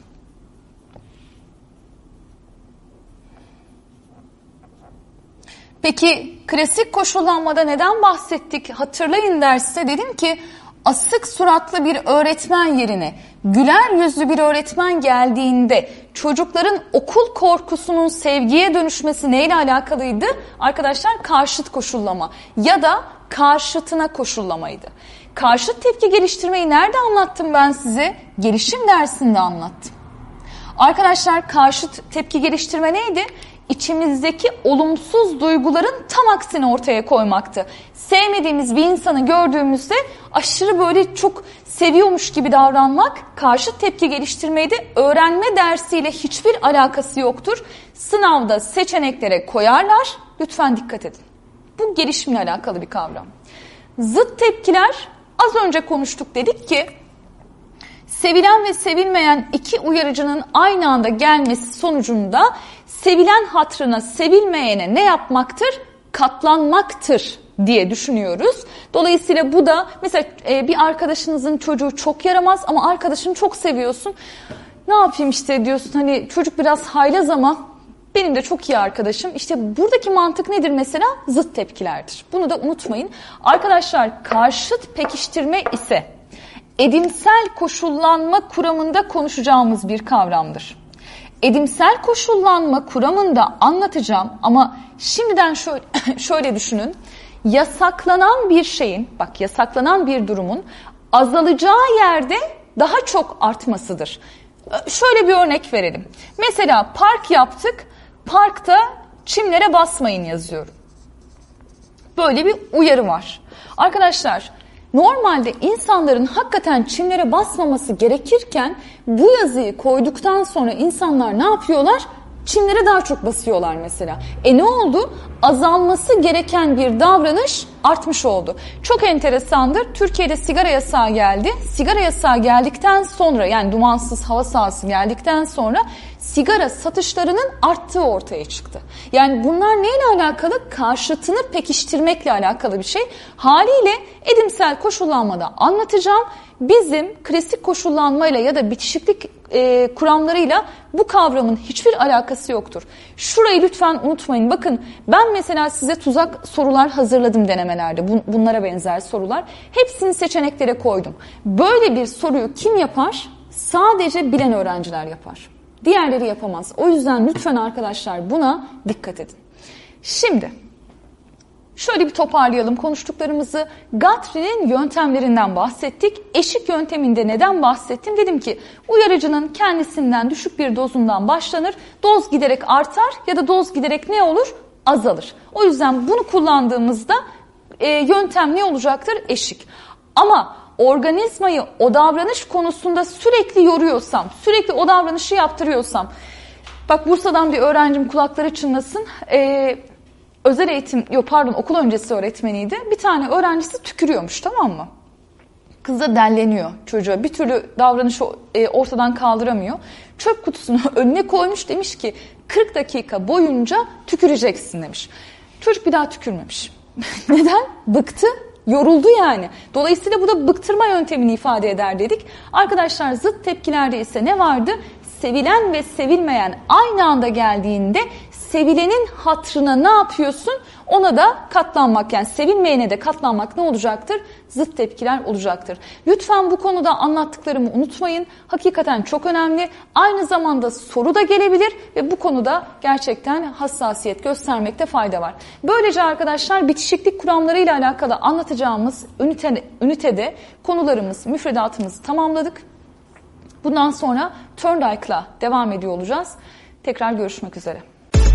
Peki klasik koşullanmada neden bahsettik? Hatırlayın derste dedim ki asık suratlı bir öğretmen yerine güler yüzlü bir öğretmen geldiğinde çocukların okul korkusunun sevgiye dönüşmesi neyle alakalıydı? Arkadaşlar karşıt koşullama ya da karşıtına koşullamaydı. Karşıt tepki geliştirmeyi nerede anlattım ben size? Gelişim dersinde anlattım. Arkadaşlar karşıt tepki geliştirme neydi? içimizdeki olumsuz duyguların tam aksini ortaya koymaktı. Sevmediğimiz bir insanı gördüğümüzde aşırı böyle çok seviyormuş gibi davranmak karşı tepki geliştirmeydi. Öğrenme dersiyle hiçbir alakası yoktur. Sınavda seçeneklere koyarlar. Lütfen dikkat edin. Bu gelişimle alakalı bir kavram. Zıt tepkiler az önce konuştuk dedik ki sevilen ve sevilmeyen iki uyarıcının aynı anda gelmesi sonucunda sevilen hatrına sevilmeyene ne yapmaktır? Katlanmaktır diye düşünüyoruz. Dolayısıyla bu da mesela e, bir arkadaşınızın çocuğu çok yaramaz ama arkadaşını çok seviyorsun. Ne yapayım işte diyorsun hani çocuk biraz haylaz ama benim de çok iyi arkadaşım. İşte buradaki mantık nedir mesela? Zıt tepkilerdir. Bunu da unutmayın. Arkadaşlar karşıt pekiştirme ise edimsel koşullanma kuramında konuşacağımız bir kavramdır. Edimsel koşullanma kuramında anlatacağım ama şimdiden şöyle, şöyle düşünün. Yasaklanan bir şeyin, bak yasaklanan bir durumun azalacağı yerde daha çok artmasıdır. Şöyle bir örnek verelim. Mesela park yaptık, parkta çimlere basmayın yazıyorum. Böyle bir uyarı var. Arkadaşlar Normalde insanların hakikaten çimlere basmaması gerekirken bu yazıyı koyduktan sonra insanlar ne yapıyorlar? Çimlere daha çok basıyorlar mesela. E ne oldu? Azalması gereken bir davranış artmış oldu. Çok enteresandır. Türkiye'de sigara yasağı geldi. Sigara yasağı geldikten sonra yani dumansız hava sahası geldikten sonra sigara satışlarının arttığı ortaya çıktı. Yani bunlar neyle alakalı? Karşıtını pekiştirmekle alakalı bir şey. Haliyle edimsel koşullanmada anlatacağım. Bizim klasik koşullanmayla ya da bitişiklik e, kuramlarıyla bu kavramın hiçbir alakası yoktur. Şurayı lütfen unutmayın. Bakın ben mesela size tuzak sorular hazırladım denemelerde. Bunlara benzer sorular. Hepsini seçeneklere koydum. Böyle bir soruyu kim yapar? Sadece bilen öğrenciler yapar. Diğerleri yapamaz. O yüzden lütfen arkadaşlar buna dikkat edin. Şimdi şöyle bir toparlayalım konuştuklarımızı. Gatrin'in yöntemlerinden bahsettik. Eşik yönteminde neden bahsettim? Dedim ki uyarıcının kendisinden düşük bir dozundan başlanır. Doz giderek artar ya da doz giderek ne olur? Azalır. O yüzden bunu kullandığımızda e, yöntem ne olacaktır? Eşik. Ama organizmayı o davranış konusunda sürekli yoruyorsam, sürekli o davranışı yaptırıyorsam, bak Bursa'dan bir öğrencim kulakları çınlasın, ee, özel eğitim, yok pardon okul öncesi öğretmeniydi. Bir tane öğrencisi tükürüyormuş tamam mı? Kız da delleniyor çocuğa. Bir türlü davranışı e, ortadan kaldıramıyor. Çöp kutusunu önüne koymuş demiş ki 40 dakika boyunca tüküreceksin demiş. Çocuk bir daha tükürmemiş. Neden? Bıktı Yoruldu yani. Dolayısıyla bu da bıktırma yöntemini ifade eder dedik. Arkadaşlar zıt tepkilerde ise ne vardı? Sevilen ve sevilmeyen aynı anda geldiğinde sevilenin hatrına ne yapıyorsun? Ona da katlanmak yani sevilmeyene de katlanmak ne olacaktır? Zıt tepkiler olacaktır. Lütfen bu konuda anlattıklarımı unutmayın. Hakikaten çok önemli. Aynı zamanda soru da gelebilir ve bu konuda gerçekten hassasiyet göstermekte fayda var. Böylece arkadaşlar bitişiklik kuramları ile alakalı anlatacağımız ünite, ünitede konularımız, müfredatımızı tamamladık. Bundan sonra Thorndike'la devam ediyor olacağız. Tekrar görüşmek üzere.